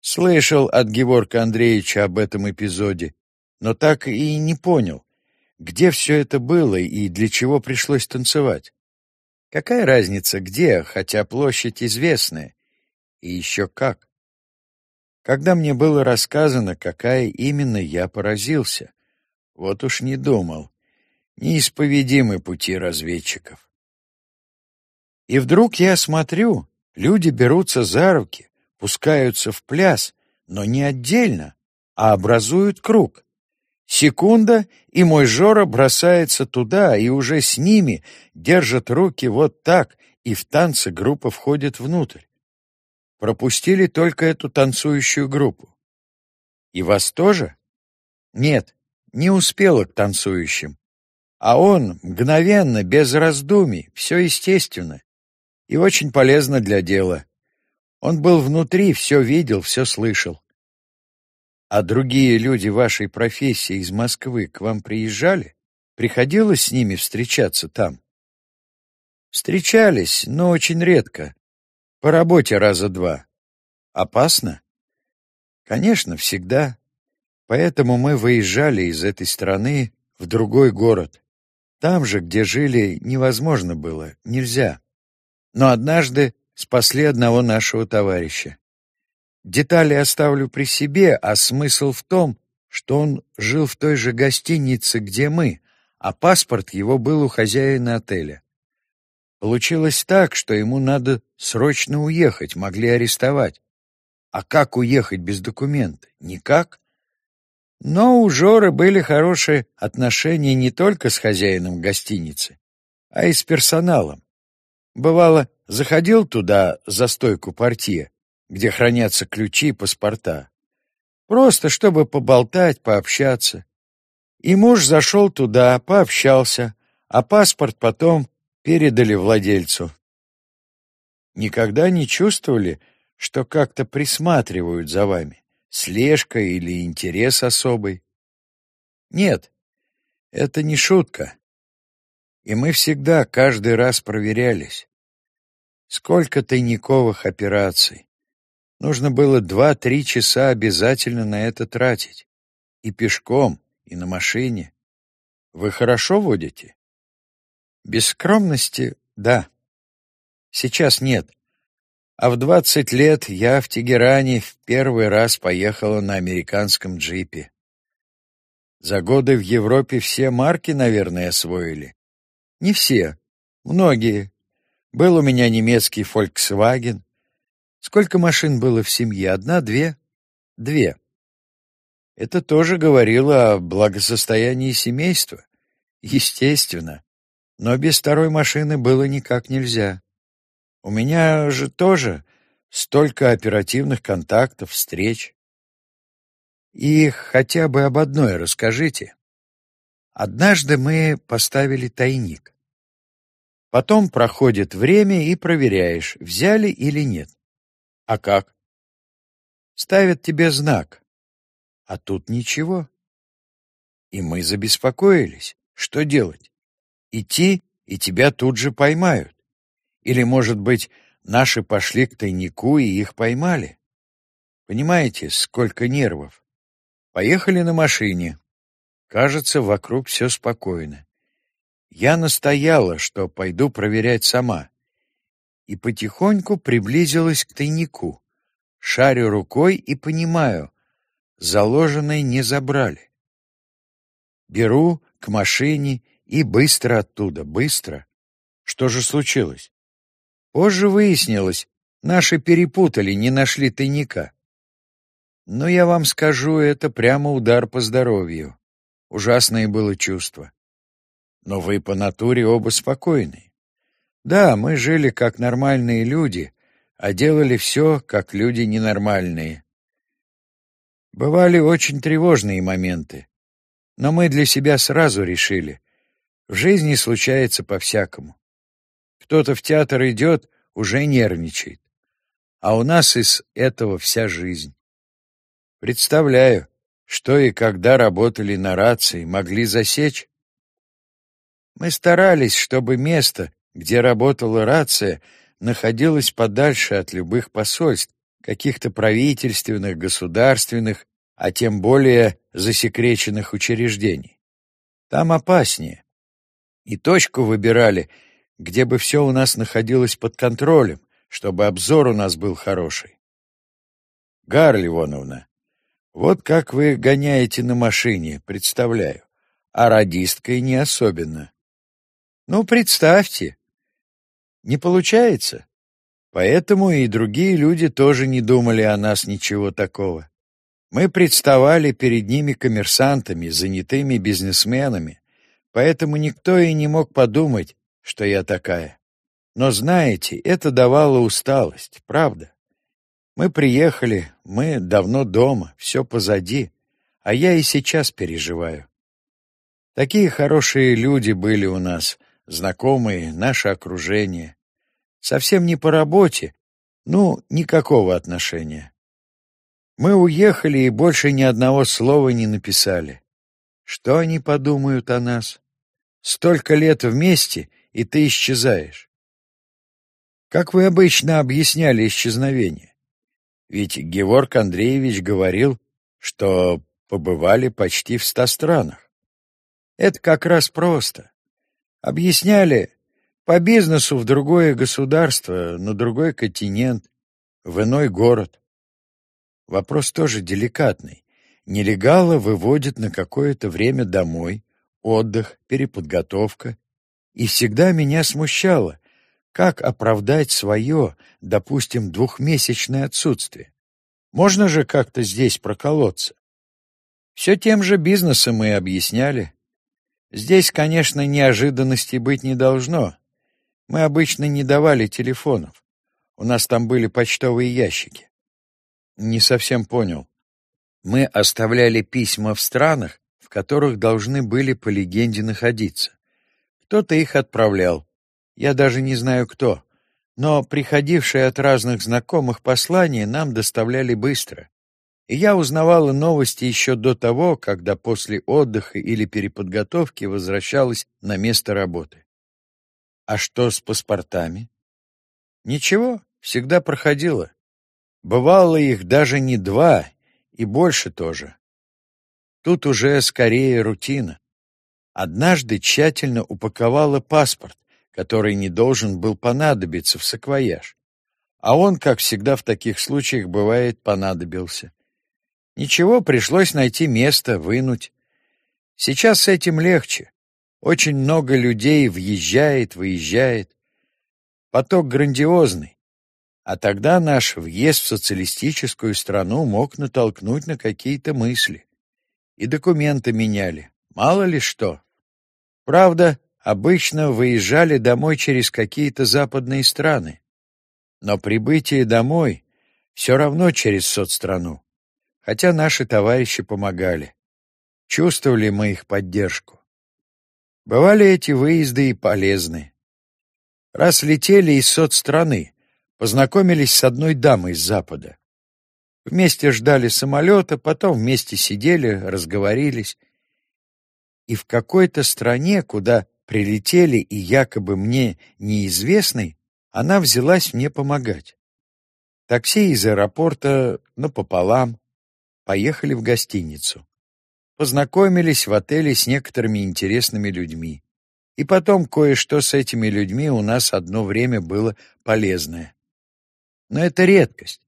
Слышал от Геворка Андреевича об этом эпизоде, но так и не понял, где все это было и для чего пришлось танцевать. Какая разница где, хотя площадь известная. И еще как. Когда мне было рассказано, какая именно, я поразился. Вот уж не думал. Неисповедимы пути разведчиков. И вдруг я смотрю, люди берутся за руки, пускаются в пляс, но не отдельно, а образуют круг. Секунда, и мой Жора бросается туда, и уже с ними держат руки вот так, и в танце группа входит внутрь. Пропустили только эту танцующую группу. И вас тоже? Нет, не успела к танцующим. А он мгновенно, без раздумий, все естественно. И очень полезно для дела. Он был внутри, все видел, все слышал. А другие люди вашей профессии из Москвы к вам приезжали? Приходилось с ними встречаться там? Встречались, но очень редко. По работе раза два. Опасно? Конечно, всегда. Поэтому мы выезжали из этой страны в другой город. Там же, где жили, невозможно было, нельзя. Но однажды спасли одного нашего товарища. Детали оставлю при себе, а смысл в том, что он жил в той же гостинице, где мы, а паспорт его был у хозяина отеля. Получилось так, что ему надо срочно уехать, могли арестовать. А как уехать без документа? Никак. Но у Жоры были хорошие отношения не только с хозяином гостиницы, а и с персоналом. Бывало, заходил туда за стойку партия, где хранятся ключи и паспорта. Просто чтобы поболтать, пообщаться. И муж зашел туда, пообщался, а паспорт потом передали владельцу. Никогда не чувствовали, что как-то присматривают за вами, слежка или интерес особый? Нет, это не шутка. И мы всегда, каждый раз проверялись. Сколько тайниковых операций, Нужно было два-три часа обязательно на это тратить. И пешком, и на машине. Вы хорошо водите? Без скромности — да. Сейчас нет. А в двадцать лет я в Тегеране в первый раз поехала на американском джипе. За годы в Европе все марки, наверное, освоили. Не все, многие. Был у меня немецкий Volkswagen, Сколько машин было в семье? Одна, две? Две. Это тоже говорило о благосостоянии семейства. Естественно. Но без второй машины было никак нельзя. У меня же тоже столько оперативных контактов, встреч. И хотя бы об одной расскажите. Однажды мы поставили тайник. Потом проходит время и проверяешь, взяли или нет. А как? Ставят тебе знак. А тут ничего. И мы забеспокоились. Что делать? Идти, и тебя тут же поймают. Или, может быть, наши пошли к тайнику и их поймали. Понимаете, сколько нервов. Поехали на машине. Кажется, вокруг все спокойно. Я настояла, что пойду проверять сама. И потихоньку приблизилась к тайнику. Шарю рукой и понимаю, заложенной не забрали. Беру к машине и быстро оттуда, быстро. Что же случилось? Позже выяснилось, наши перепутали, не нашли тайника. Но я вам скажу, это прямо удар по здоровью. Ужасное было чувство. Но вы по натуре оба спокойны. Да, мы жили как нормальные люди, а делали все, как люди ненормальные. Бывали очень тревожные моменты, но мы для себя сразу решили. В жизни случается по-всякому. Кто-то в театр идет, уже нервничает. А у нас из этого вся жизнь. Представляю, что и когда работали на рации, могли засечь. Мы старались, чтобы место, где работала рация, находилось подальше от любых посольств, каких-то правительственных, государственных, а тем более засекреченных учреждений. Там опаснее. И точку выбирали, где бы все у нас находилось под контролем, чтобы обзор у нас был хороший. Гарли Ивановна, вот как вы гоняете на машине, представляю, а радисткой не особенно. Ну, представьте. Не получается. Поэтому и другие люди тоже не думали о нас ничего такого. Мы представали перед ними коммерсантами, занятыми бизнесменами, поэтому никто и не мог подумать, что я такая. Но знаете, это давало усталость, правда? Мы приехали, мы давно дома, все позади, а я и сейчас переживаю. Такие хорошие люди были у нас, знакомые, наше окружение. Совсем не по работе, ну, никакого отношения. Мы уехали и больше ни одного слова не написали. Что они подумают о нас? Столько лет вместе, и ты исчезаешь. Как вы обычно объясняли исчезновение? Ведь Георг Андреевич говорил, что побывали почти в ста странах. Это как раз просто. Объясняли, по бизнесу в другое государство, на другой континент, в иной город. Вопрос тоже деликатный. Нелегала выводят на какое-то время домой, отдых, переподготовка. И всегда меня смущало, как оправдать свое, допустим, двухмесячное отсутствие. Можно же как-то здесь проколоться. Все тем же бизнесом мы объясняли. Здесь, конечно, неожиданностей быть не должно. Мы обычно не давали телефонов. У нас там были почтовые ящики. Не совсем понял. Мы оставляли письма в странах, в которых должны были по легенде находиться. Кто-то их отправлял. Я даже не знаю кто. Но приходившие от разных знакомых послания нам доставляли быстро. И я узнавала новости еще до того, когда после отдыха или переподготовки возвращалась на место работы. А что с паспортами? Ничего, всегда проходило. Бывало их даже не два, и больше тоже. Тут уже скорее рутина. Однажды тщательно упаковала паспорт, который не должен был понадобиться в саквояж. А он, как всегда в таких случаях бывает, понадобился. Ничего, пришлось найти место, вынуть. Сейчас с этим легче. Очень много людей въезжает, выезжает. Поток грандиозный. А тогда наш въезд в социалистическую страну мог натолкнуть на какие-то мысли. И документы меняли. Мало ли что. Правда, обычно выезжали домой через какие-то западные страны. Но прибытие домой все равно через соцстрану. Хотя наши товарищи помогали. Чувствовали мы их поддержку. Бывали эти выезды и полезны. Раз летели из соцстраны, познакомились с одной дамой с Запада. Вместе ждали самолета, потом вместе сидели, разговорились. И в какой-то стране, куда прилетели и якобы мне неизвестной, она взялась мне помогать. Такси из аэропорта напополам. Поехали в гостиницу. Познакомились в отеле с некоторыми интересными людьми. И потом кое-что с этими людьми у нас одно время было полезное. Но это редкость.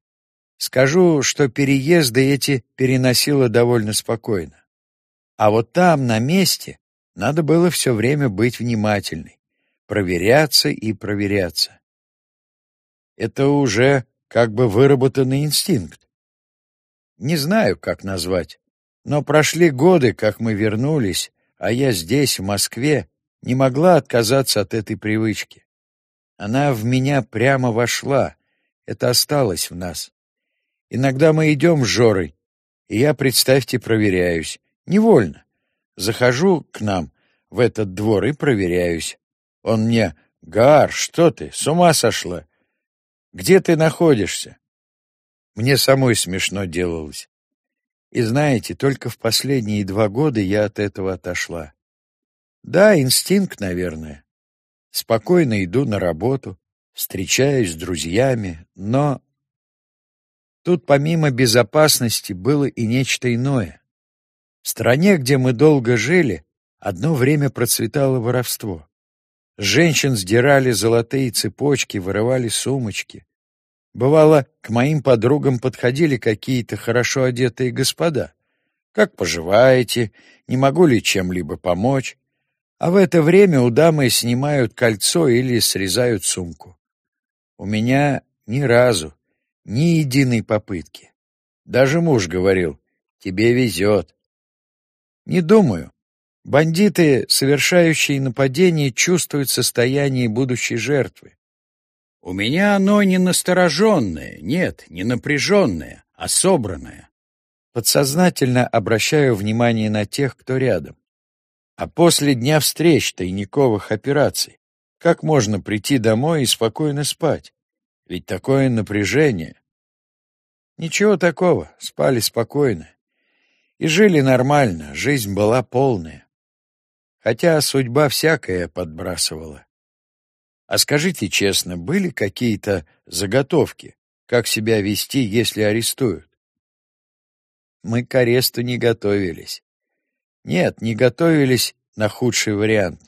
Скажу, что переезды эти переносила довольно спокойно. А вот там, на месте, надо было все время быть внимательной, проверяться и проверяться. Это уже как бы выработанный инстинкт. Не знаю, как назвать, но прошли годы, как мы вернулись, а я здесь, в Москве, не могла отказаться от этой привычки. Она в меня прямо вошла, это осталось в нас. Иногда мы идем с Жорой, и я, представьте, проверяюсь. Невольно. Захожу к нам в этот двор и проверяюсь. Он мне, «Гар, что ты, с ума сошла? Где ты находишься?» Мне самой смешно делалось. И знаете, только в последние два года я от этого отошла. Да, инстинкт, наверное. Спокойно иду на работу, встречаюсь с друзьями, но Тут помимо безопасности было и нечто иное. В стране, где мы долго жили, одно время процветало воровство. женщин сдирали золотые цепочки, вырывали сумочки. Бывало, к моим подругам подходили какие-то хорошо одетые господа. «Как поживаете? Не могу ли чем-либо помочь?» А в это время у дамы снимают кольцо или срезают сумку. У меня ни разу, ни единой попытки. Даже муж говорил, тебе везет. Не думаю. Бандиты, совершающие нападение, чувствуют состояние будущей жертвы. У меня оно не настороженное, нет, не напряженное, а собранное. Подсознательно обращаю внимание на тех, кто рядом. А после дня встреч, тайниковых операций, как можно прийти домой и спокойно спать? Ведь такое напряжение. Ничего такого, спали спокойно. И жили нормально, жизнь была полная. Хотя судьба всякое подбрасывала. А скажите честно, были какие-то заготовки, как себя вести, если арестуют? Мы к аресту не готовились. Нет, не готовились на худший вариант.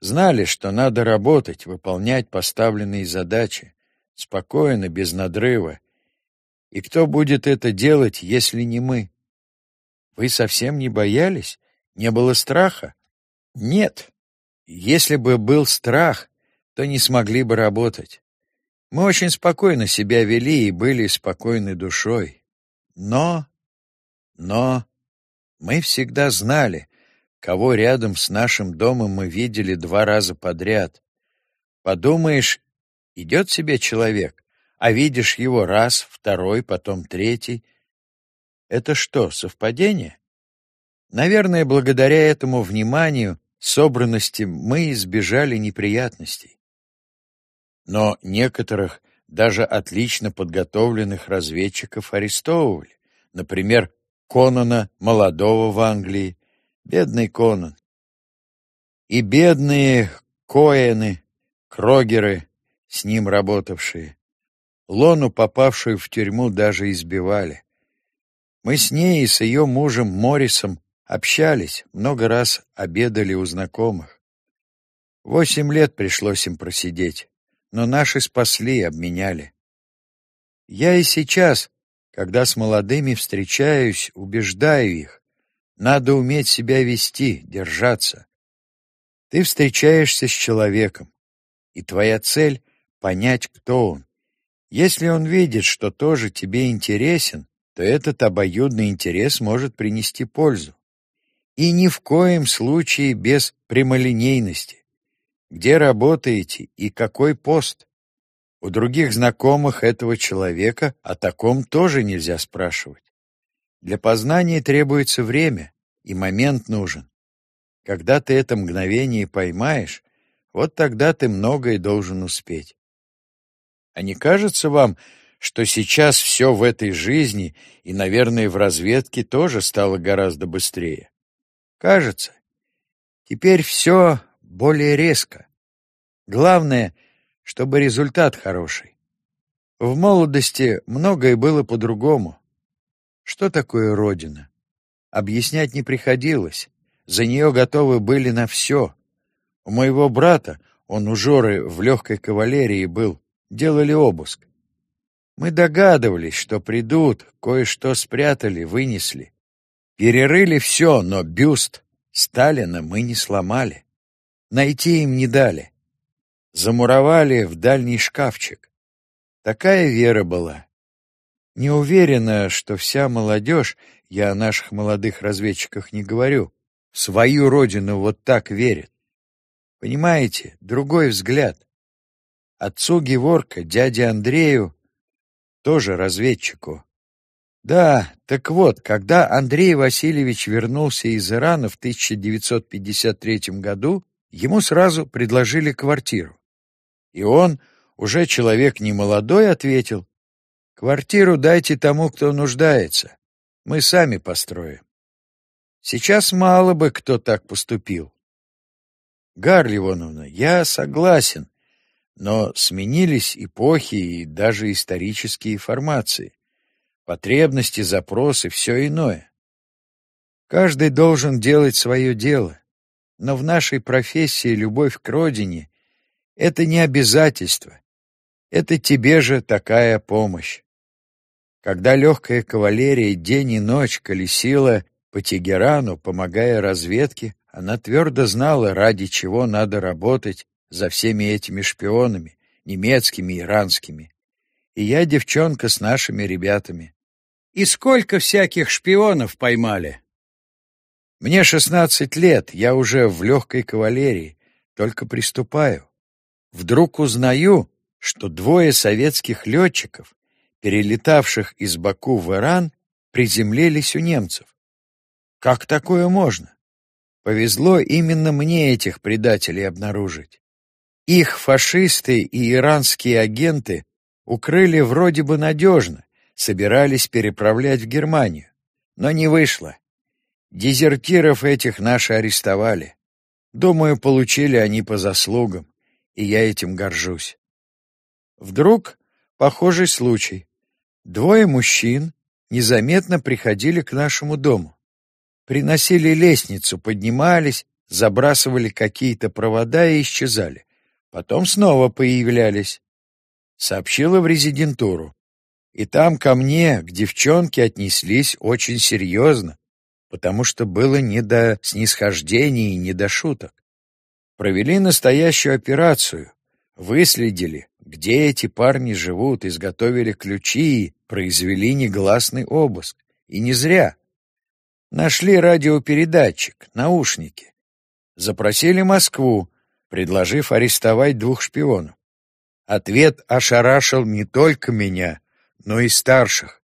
Знали, что надо работать, выполнять поставленные задачи спокойно, без надрыва. И кто будет это делать, если не мы? Вы совсем не боялись? Не было страха? Нет. Если бы был страх, то не смогли бы работать. Мы очень спокойно себя вели и были спокойны душой. Но, но мы всегда знали, кого рядом с нашим домом мы видели два раза подряд. Подумаешь, Идет себе человек, а видишь его раз, второй, потом третий. Это что, совпадение? Наверное, благодаря этому вниманию, собранности мы избежали неприятностей. Но некоторых, даже отлично подготовленных разведчиков арестовывали. Например, Конана, молодого в Англии, бедный Конан. И бедные Коэны, Крогеры, с ним работавшие. Лону, попавшую в тюрьму, даже избивали. Мы с ней и с ее мужем Моррисом общались, много раз обедали у знакомых. Восемь лет пришлось им просидеть, но наши спасли, обменяли. Я и сейчас, когда с молодыми встречаюсь, убеждаю их, надо уметь себя вести, держаться. Ты встречаешься с человеком, и твоя цель понять, кто он. Если он видит, что тоже тебе интересен, то этот обоюдный интерес может принести пользу. И ни в коем случае без прямолинейности. Где работаете и какой пост? У других знакомых этого человека о таком тоже нельзя спрашивать. Для познания требуется время, и момент нужен. Когда ты это мгновение поймаешь, вот тогда ты многое должен успеть. А не кажется вам, что сейчас все в этой жизни и, наверное, в разведке тоже стало гораздо быстрее? Кажется. Теперь все более резко. Главное, чтобы результат хороший. В молодости многое было по-другому. Что такое Родина? Объяснять не приходилось. За нее готовы были на все. У моего брата, он у Жоры в легкой кавалерии был, делали обыск. Мы догадывались, что придут, кое-что спрятали, вынесли. Перерыли все, но бюст Сталина мы не сломали. Найти им не дали. Замуровали в дальний шкафчик. Такая вера была. Не уверена, что вся молодежь, я о наших молодых разведчиках не говорю, в свою родину вот так верит. Понимаете, другой взгляд. Отцу Геворка, дяде Андрею, тоже разведчику. Да, так вот, когда Андрей Васильевич вернулся из Ирана в 1953 году, ему сразу предложили квартиру. И он, уже человек немолодой, ответил, «Квартиру дайте тому, кто нуждается. Мы сами построим». Сейчас мало бы кто так поступил. Гарли Ивановна, я согласен, но сменились эпохи и даже исторические формации. Потребности, запросы, все иное. Каждый должен делать свое дело, но в нашей профессии любовь к родине — это не обязательство, это тебе же такая помощь. Когда легкая кавалерия день и ночь колесила по Тегерану, помогая разведке, она твердо знала, ради чего надо работать за всеми этими шпионами, немецкими, иранскими. И я девчонка с нашими ребятами. И сколько всяких шпионов поймали? Мне шестнадцать лет, я уже в легкой кавалерии, только приступаю. Вдруг узнаю, что двое советских летчиков, перелетавших из Баку в Иран, приземлились у немцев. Как такое можно? Повезло именно мне этих предателей обнаружить. Их фашисты и иранские агенты укрыли вроде бы надежно, собирались переправлять в Германию. Но не вышло. Дезертиров этих наши арестовали. Думаю, получили они по заслугам, и я этим горжусь. Вдруг похожий случай. Двое мужчин незаметно приходили к нашему дому. Приносили лестницу, поднимались, забрасывали какие-то провода и исчезали. Потом снова появлялись. Сообщила в резидентуру. И там ко мне, к девчонке, отнеслись очень серьезно, потому что было не до снисхождений и не до шуток. Провели настоящую операцию, выследили, где эти парни живут, изготовили ключи произвели негласный обыск. И не зря. Нашли радиопередатчик, наушники. Запросили Москву, предложив арестовать двух шпионов. Ответ ошарашил не только меня, но и старших.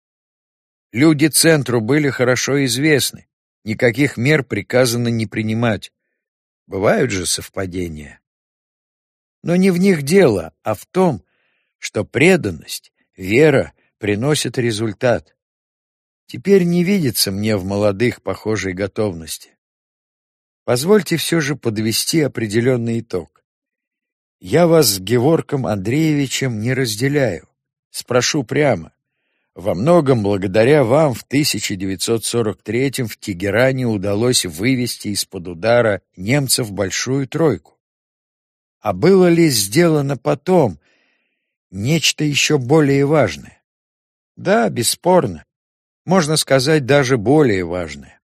Люди центру были хорошо известны, никаких мер приказано не принимать. Бывают же совпадения. Но не в них дело, а в том, что преданность, вера приносят результат. Теперь не видится мне в молодых похожей готовности. Позвольте все же подвести определенный итог. Я вас с Геворком Андреевичем не разделяю. Спрошу прямо. Во многом благодаря вам в 1943 в Тегеране удалось вывести из-под удара немцев большую тройку. А было ли сделано потом нечто еще более важное? Да, бесспорно. Можно сказать, даже более важное.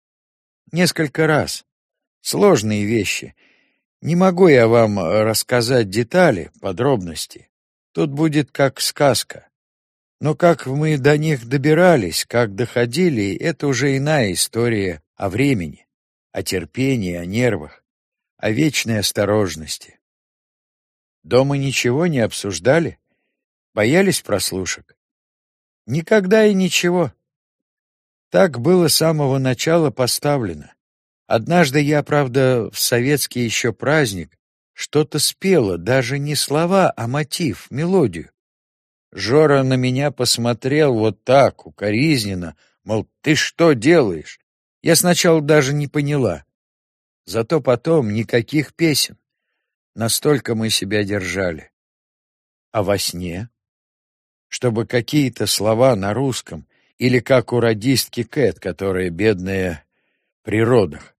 Несколько раз сложные вещи. Не могу я вам рассказать детали, подробности. Тут будет как сказка. Но как мы до них добирались, как доходили, это уже иная история о времени, о терпении, о нервах, о вечной осторожности. Дома ничего не обсуждали? Боялись прослушек? Никогда и ничего. Так было с самого начала поставлено. Однажды я, правда, в советский еще праздник что-то спела, даже не слова, а мотив, мелодию. Жора на меня посмотрел вот так, укоризненно, мол, ты что делаешь? Я сначала даже не поняла. Зато потом никаких песен. Настолько мы себя держали. А во сне? Чтобы какие-то слова на русском, или как у радистки Кэт, которая бедная при родах.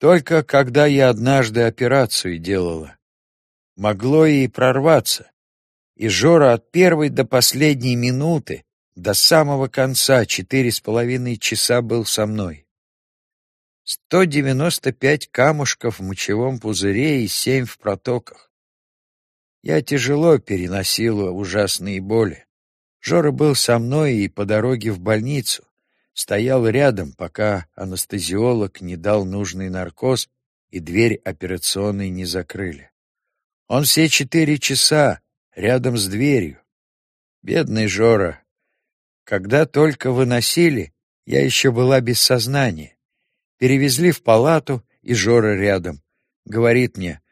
Только когда я однажды операцию делала, могло и прорваться. И Жора от первой до последней минуты, до самого конца, четыре с половиной часа был со мной. Сто девяносто пять камушков в мочевом пузыре и семь в протоках. Я тяжело переносила ужасные боли. Жора был со мной и по дороге в больницу. Стоял рядом, пока анестезиолог не дал нужный наркоз и дверь операционной не закрыли. Он все четыре часа рядом с дверью. Бедный Жора. Когда только выносили, я еще была без сознания. Перевезли в палату, и Жора рядом. Говорит мне,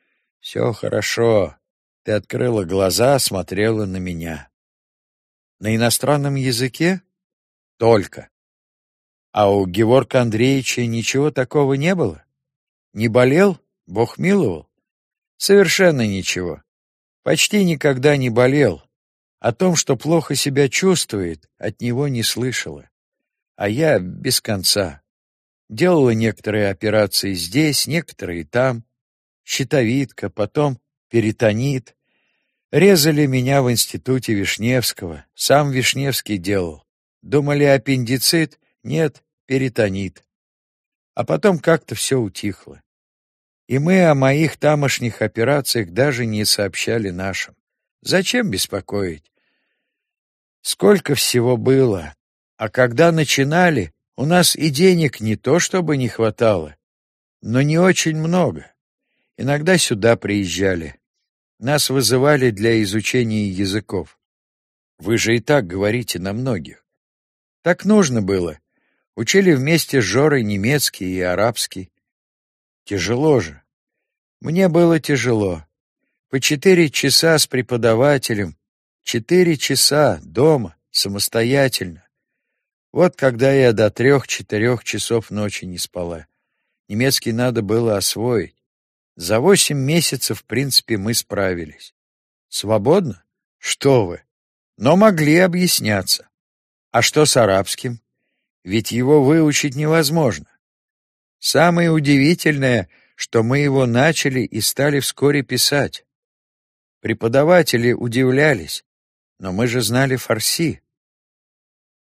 «Все хорошо». Ты открыла глаза, смотрела на меня. На иностранном языке? Только. А у Геворга Андреевича ничего такого не было? Не болел? Бог миловал? Совершенно ничего. Почти никогда не болел. О том, что плохо себя чувствует, от него не слышала. А я без конца. Делала некоторые операции здесь, некоторые там. Щитовидка, потом перитонит. Резали меня в институте Вишневского. Сам Вишневский делал. Думали аппендицит? Нет, перитонит. А потом как-то все утихло. И мы о моих тамошних операциях даже не сообщали нашим. Зачем беспокоить? Сколько всего было. А когда начинали, у нас и денег не то чтобы не хватало, но не очень много. Иногда сюда приезжали. Нас вызывали для изучения языков. Вы же и так говорите на многих. Так нужно было. Учили вместе с Жорой немецкий и арабский. Тяжело же. Мне было тяжело. По четыре часа с преподавателем, четыре часа дома, самостоятельно. Вот когда я до трех-четырех часов ночи не спала. Немецкий надо было освоить. За восемь месяцев, в принципе, мы справились. Свободно? Что вы? Но могли объясняться. А что с арабским? Ведь его выучить невозможно. Самое удивительное, что мы его начали и стали вскоре писать. Преподаватели удивлялись, но мы же знали фарси.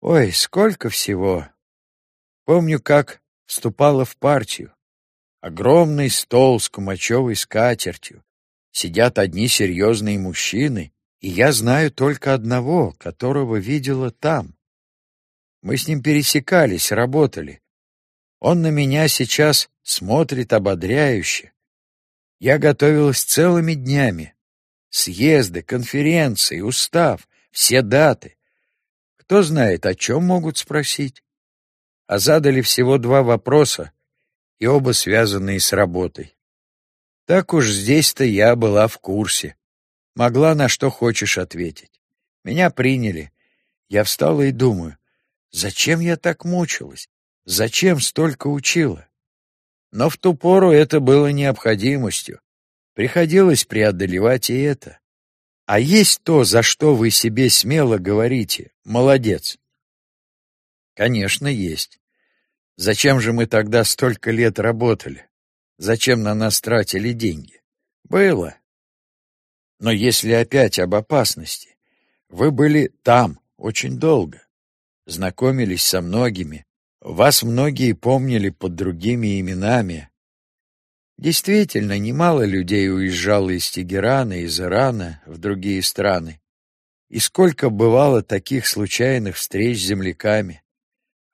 Ой, сколько всего! Помню, как вступала в партию. Огромный стол с кумачевой скатертью. Сидят одни серьезные мужчины, и я знаю только одного, которого видела там. Мы с ним пересекались, работали. Он на меня сейчас смотрит ободряюще. Я готовилась целыми днями. Съезды, конференции, устав, все даты. Кто знает, о чем могут спросить? А задали всего два вопроса, и оба связанные с работой. Так уж здесь-то я была в курсе. Могла на что хочешь ответить. Меня приняли. Я встала и думаю, зачем я так мучилась? Зачем столько учила? Но в ту пору это было необходимостью. Приходилось преодолевать и это. А есть то, за что вы себе смело говорите «молодец»? Конечно, есть. Зачем же мы тогда столько лет работали? Зачем на нас тратили деньги? Было. Но если опять об опасности, вы были там очень долго, знакомились со многими, вас многие помнили под другими именами, Действительно, немало людей уезжало из Тегерана, из Ирана в другие страны. И сколько бывало таких случайных встреч с земляками.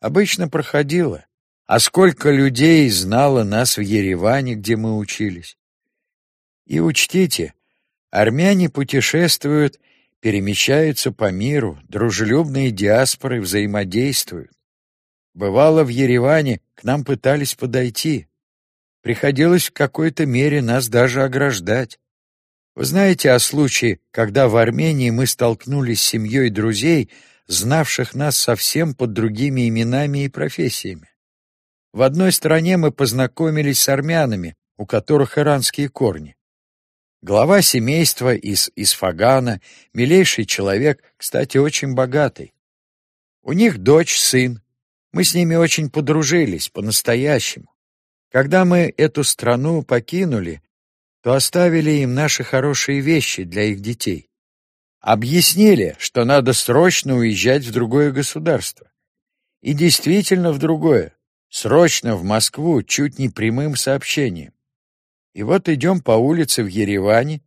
Обычно проходило. А сколько людей знало нас в Ереване, где мы учились. И учтите, армяне путешествуют, перемещаются по миру, дружелюбные диаспоры взаимодействуют. Бывало, в Ереване к нам пытались подойти. Приходилось в какой-то мере нас даже ограждать. Вы знаете о случае, когда в Армении мы столкнулись с семьей друзей, знавших нас совсем под другими именами и профессиями? В одной стране мы познакомились с армянами, у которых иранские корни. Глава семейства из Исфагана, милейший человек, кстати, очень богатый. У них дочь, сын. Мы с ними очень подружились, по-настоящему. Когда мы эту страну покинули, то оставили им наши хорошие вещи для их детей. Объяснили, что надо срочно уезжать в другое государство. И действительно в другое. Срочно в Москву, чуть не прямым сообщением. И вот идем по улице в Ереване,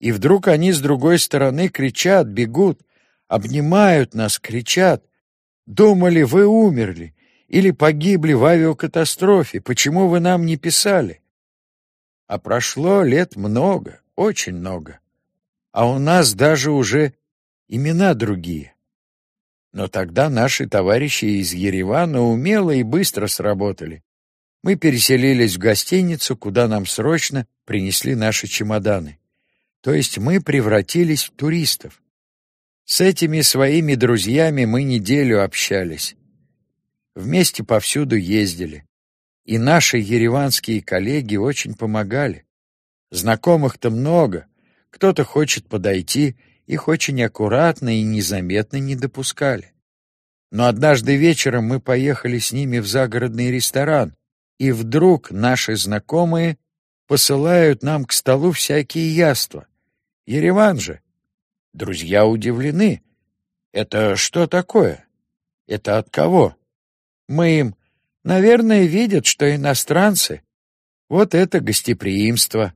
и вдруг они с другой стороны кричат, бегут, обнимают нас, кричат. Думали, вы умерли или погибли в авиакатастрофе, почему вы нам не писали? А прошло лет много, очень много. А у нас даже уже имена другие. Но тогда наши товарищи из Еревана умело и быстро сработали. Мы переселились в гостиницу, куда нам срочно принесли наши чемоданы. То есть мы превратились в туристов. С этими своими друзьями мы неделю общались. Вместе повсюду ездили. И наши ереванские коллеги очень помогали. Знакомых-то много. Кто-то хочет подойти, их очень аккуратно и незаметно не допускали. Но однажды вечером мы поехали с ними в загородный ресторан, и вдруг наши знакомые посылают нам к столу всякие яства. Ереван же. Друзья удивлены. Это что такое? Это от кого? Мы им, наверное, видят, что иностранцы. Вот это гостеприимство.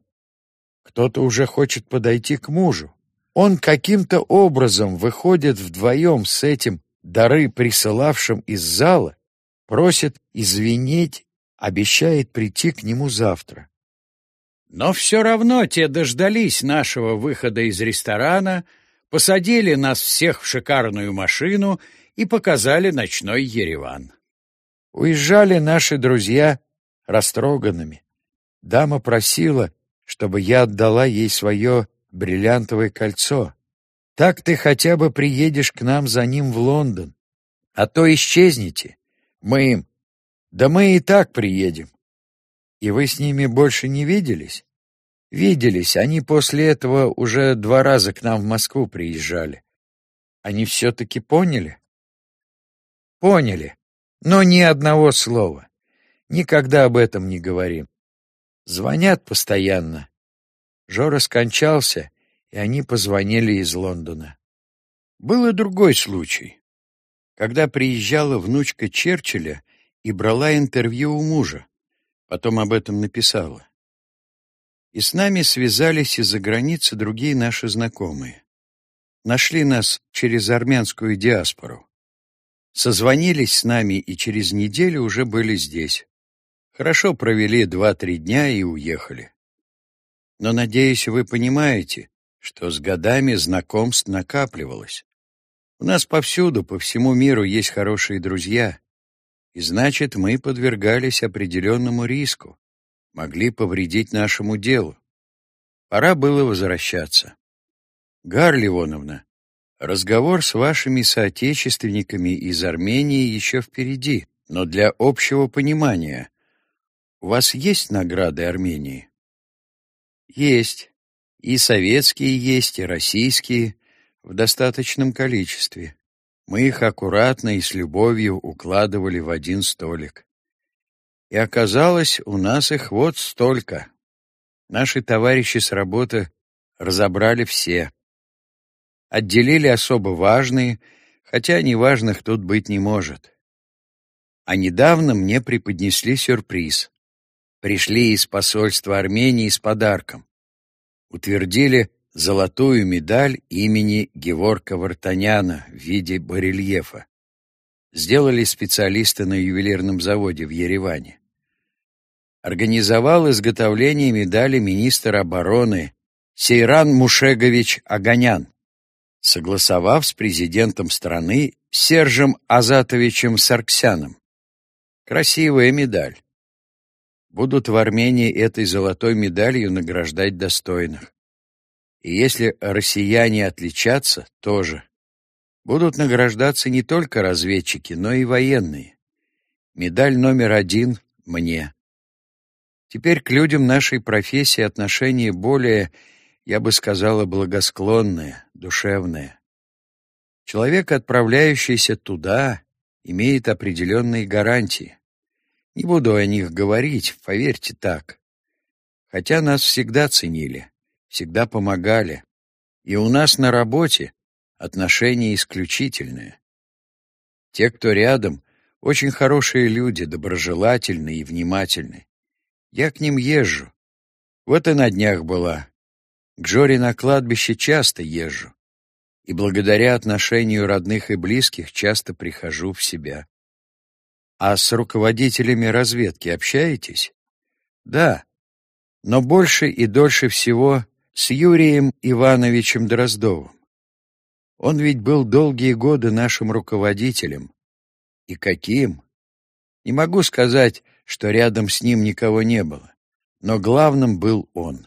Кто-то уже хочет подойти к мужу. Он каким-то образом выходит вдвоем с этим дары присылавшим из зала, просит извинить обещает прийти к нему завтра. Но все равно те дождались нашего выхода из ресторана, посадили нас всех в шикарную машину и показали ночной Ереван. Уезжали наши друзья растроганными. Дама просила, чтобы я отдала ей свое бриллиантовое кольцо. Так ты хотя бы приедешь к нам за ним в Лондон. А то исчезнете. Мы им да мы и так приедем. И вы с ними больше не виделись? Виделись, они после этого уже два раза к нам в Москву приезжали. Они все-таки поняли? Поняли, но ни одного слова. Никогда об этом не говорим. Звонят постоянно. Жора скончался, и они позвонили из Лондона. Был и другой случай. Когда приезжала внучка Черчилля, и брала интервью у мужа, потом об этом написала. И с нами связались из-за границы другие наши знакомые. Нашли нас через армянскую диаспору. Созвонились с нами и через неделю уже были здесь. Хорошо провели два-три дня и уехали. Но, надеюсь, вы понимаете, что с годами знакомств накапливалось. У нас повсюду, по всему миру есть хорошие друзья, и значит, мы подвергались определенному риску, могли повредить нашему делу. Пора было возвращаться. Гар Ливоновна, разговор с вашими соотечественниками из Армении еще впереди, но для общего понимания. У вас есть награды Армении? Есть. И советские есть, и российские, в достаточном количестве. Мы их аккуратно и с любовью укладывали в один столик. И оказалось, у нас их вот столько. Наши товарищи с работы разобрали все. Отделили особо важные, хотя неважных тут быть не может. А недавно мне преподнесли сюрприз. Пришли из посольства Армении с подарком. Утвердили золотую медаль имени Геворка Вартаняна в виде барельефа. Сделали специалисты на ювелирном заводе в Ереване. Организовал изготовление медали министр обороны Сейран Мушегович Аганян, согласовав с президентом страны Сержем Азатовичем Сарксяном. Красивая медаль. Будут в Армении этой золотой медалью награждать достойных. И если россияне отличатся, тоже. Будут награждаться не только разведчики, но и военные. Медаль номер один мне. Теперь к людям нашей профессии отношение более я бы сказала, благосклонное, душевное. Человек, отправляющийся туда, имеет определенные гарантии. Не буду о них говорить, поверьте так. Хотя нас всегда ценили, всегда помогали. И у нас на работе отношения исключительные. Те, кто рядом, очень хорошие люди, доброжелательные и внимательные. Я к ним езжу. Вот и на днях была. К Джори на кладбище часто езжу. И благодаря отношению родных и близких часто прихожу в себя. А с руководителями разведки общаетесь? Да, но больше и дольше всего с Юрием Ивановичем Дроздовым. Он ведь был долгие годы нашим руководителем. И каким? Не могу сказать, что рядом с ним никого не было, но главным был он.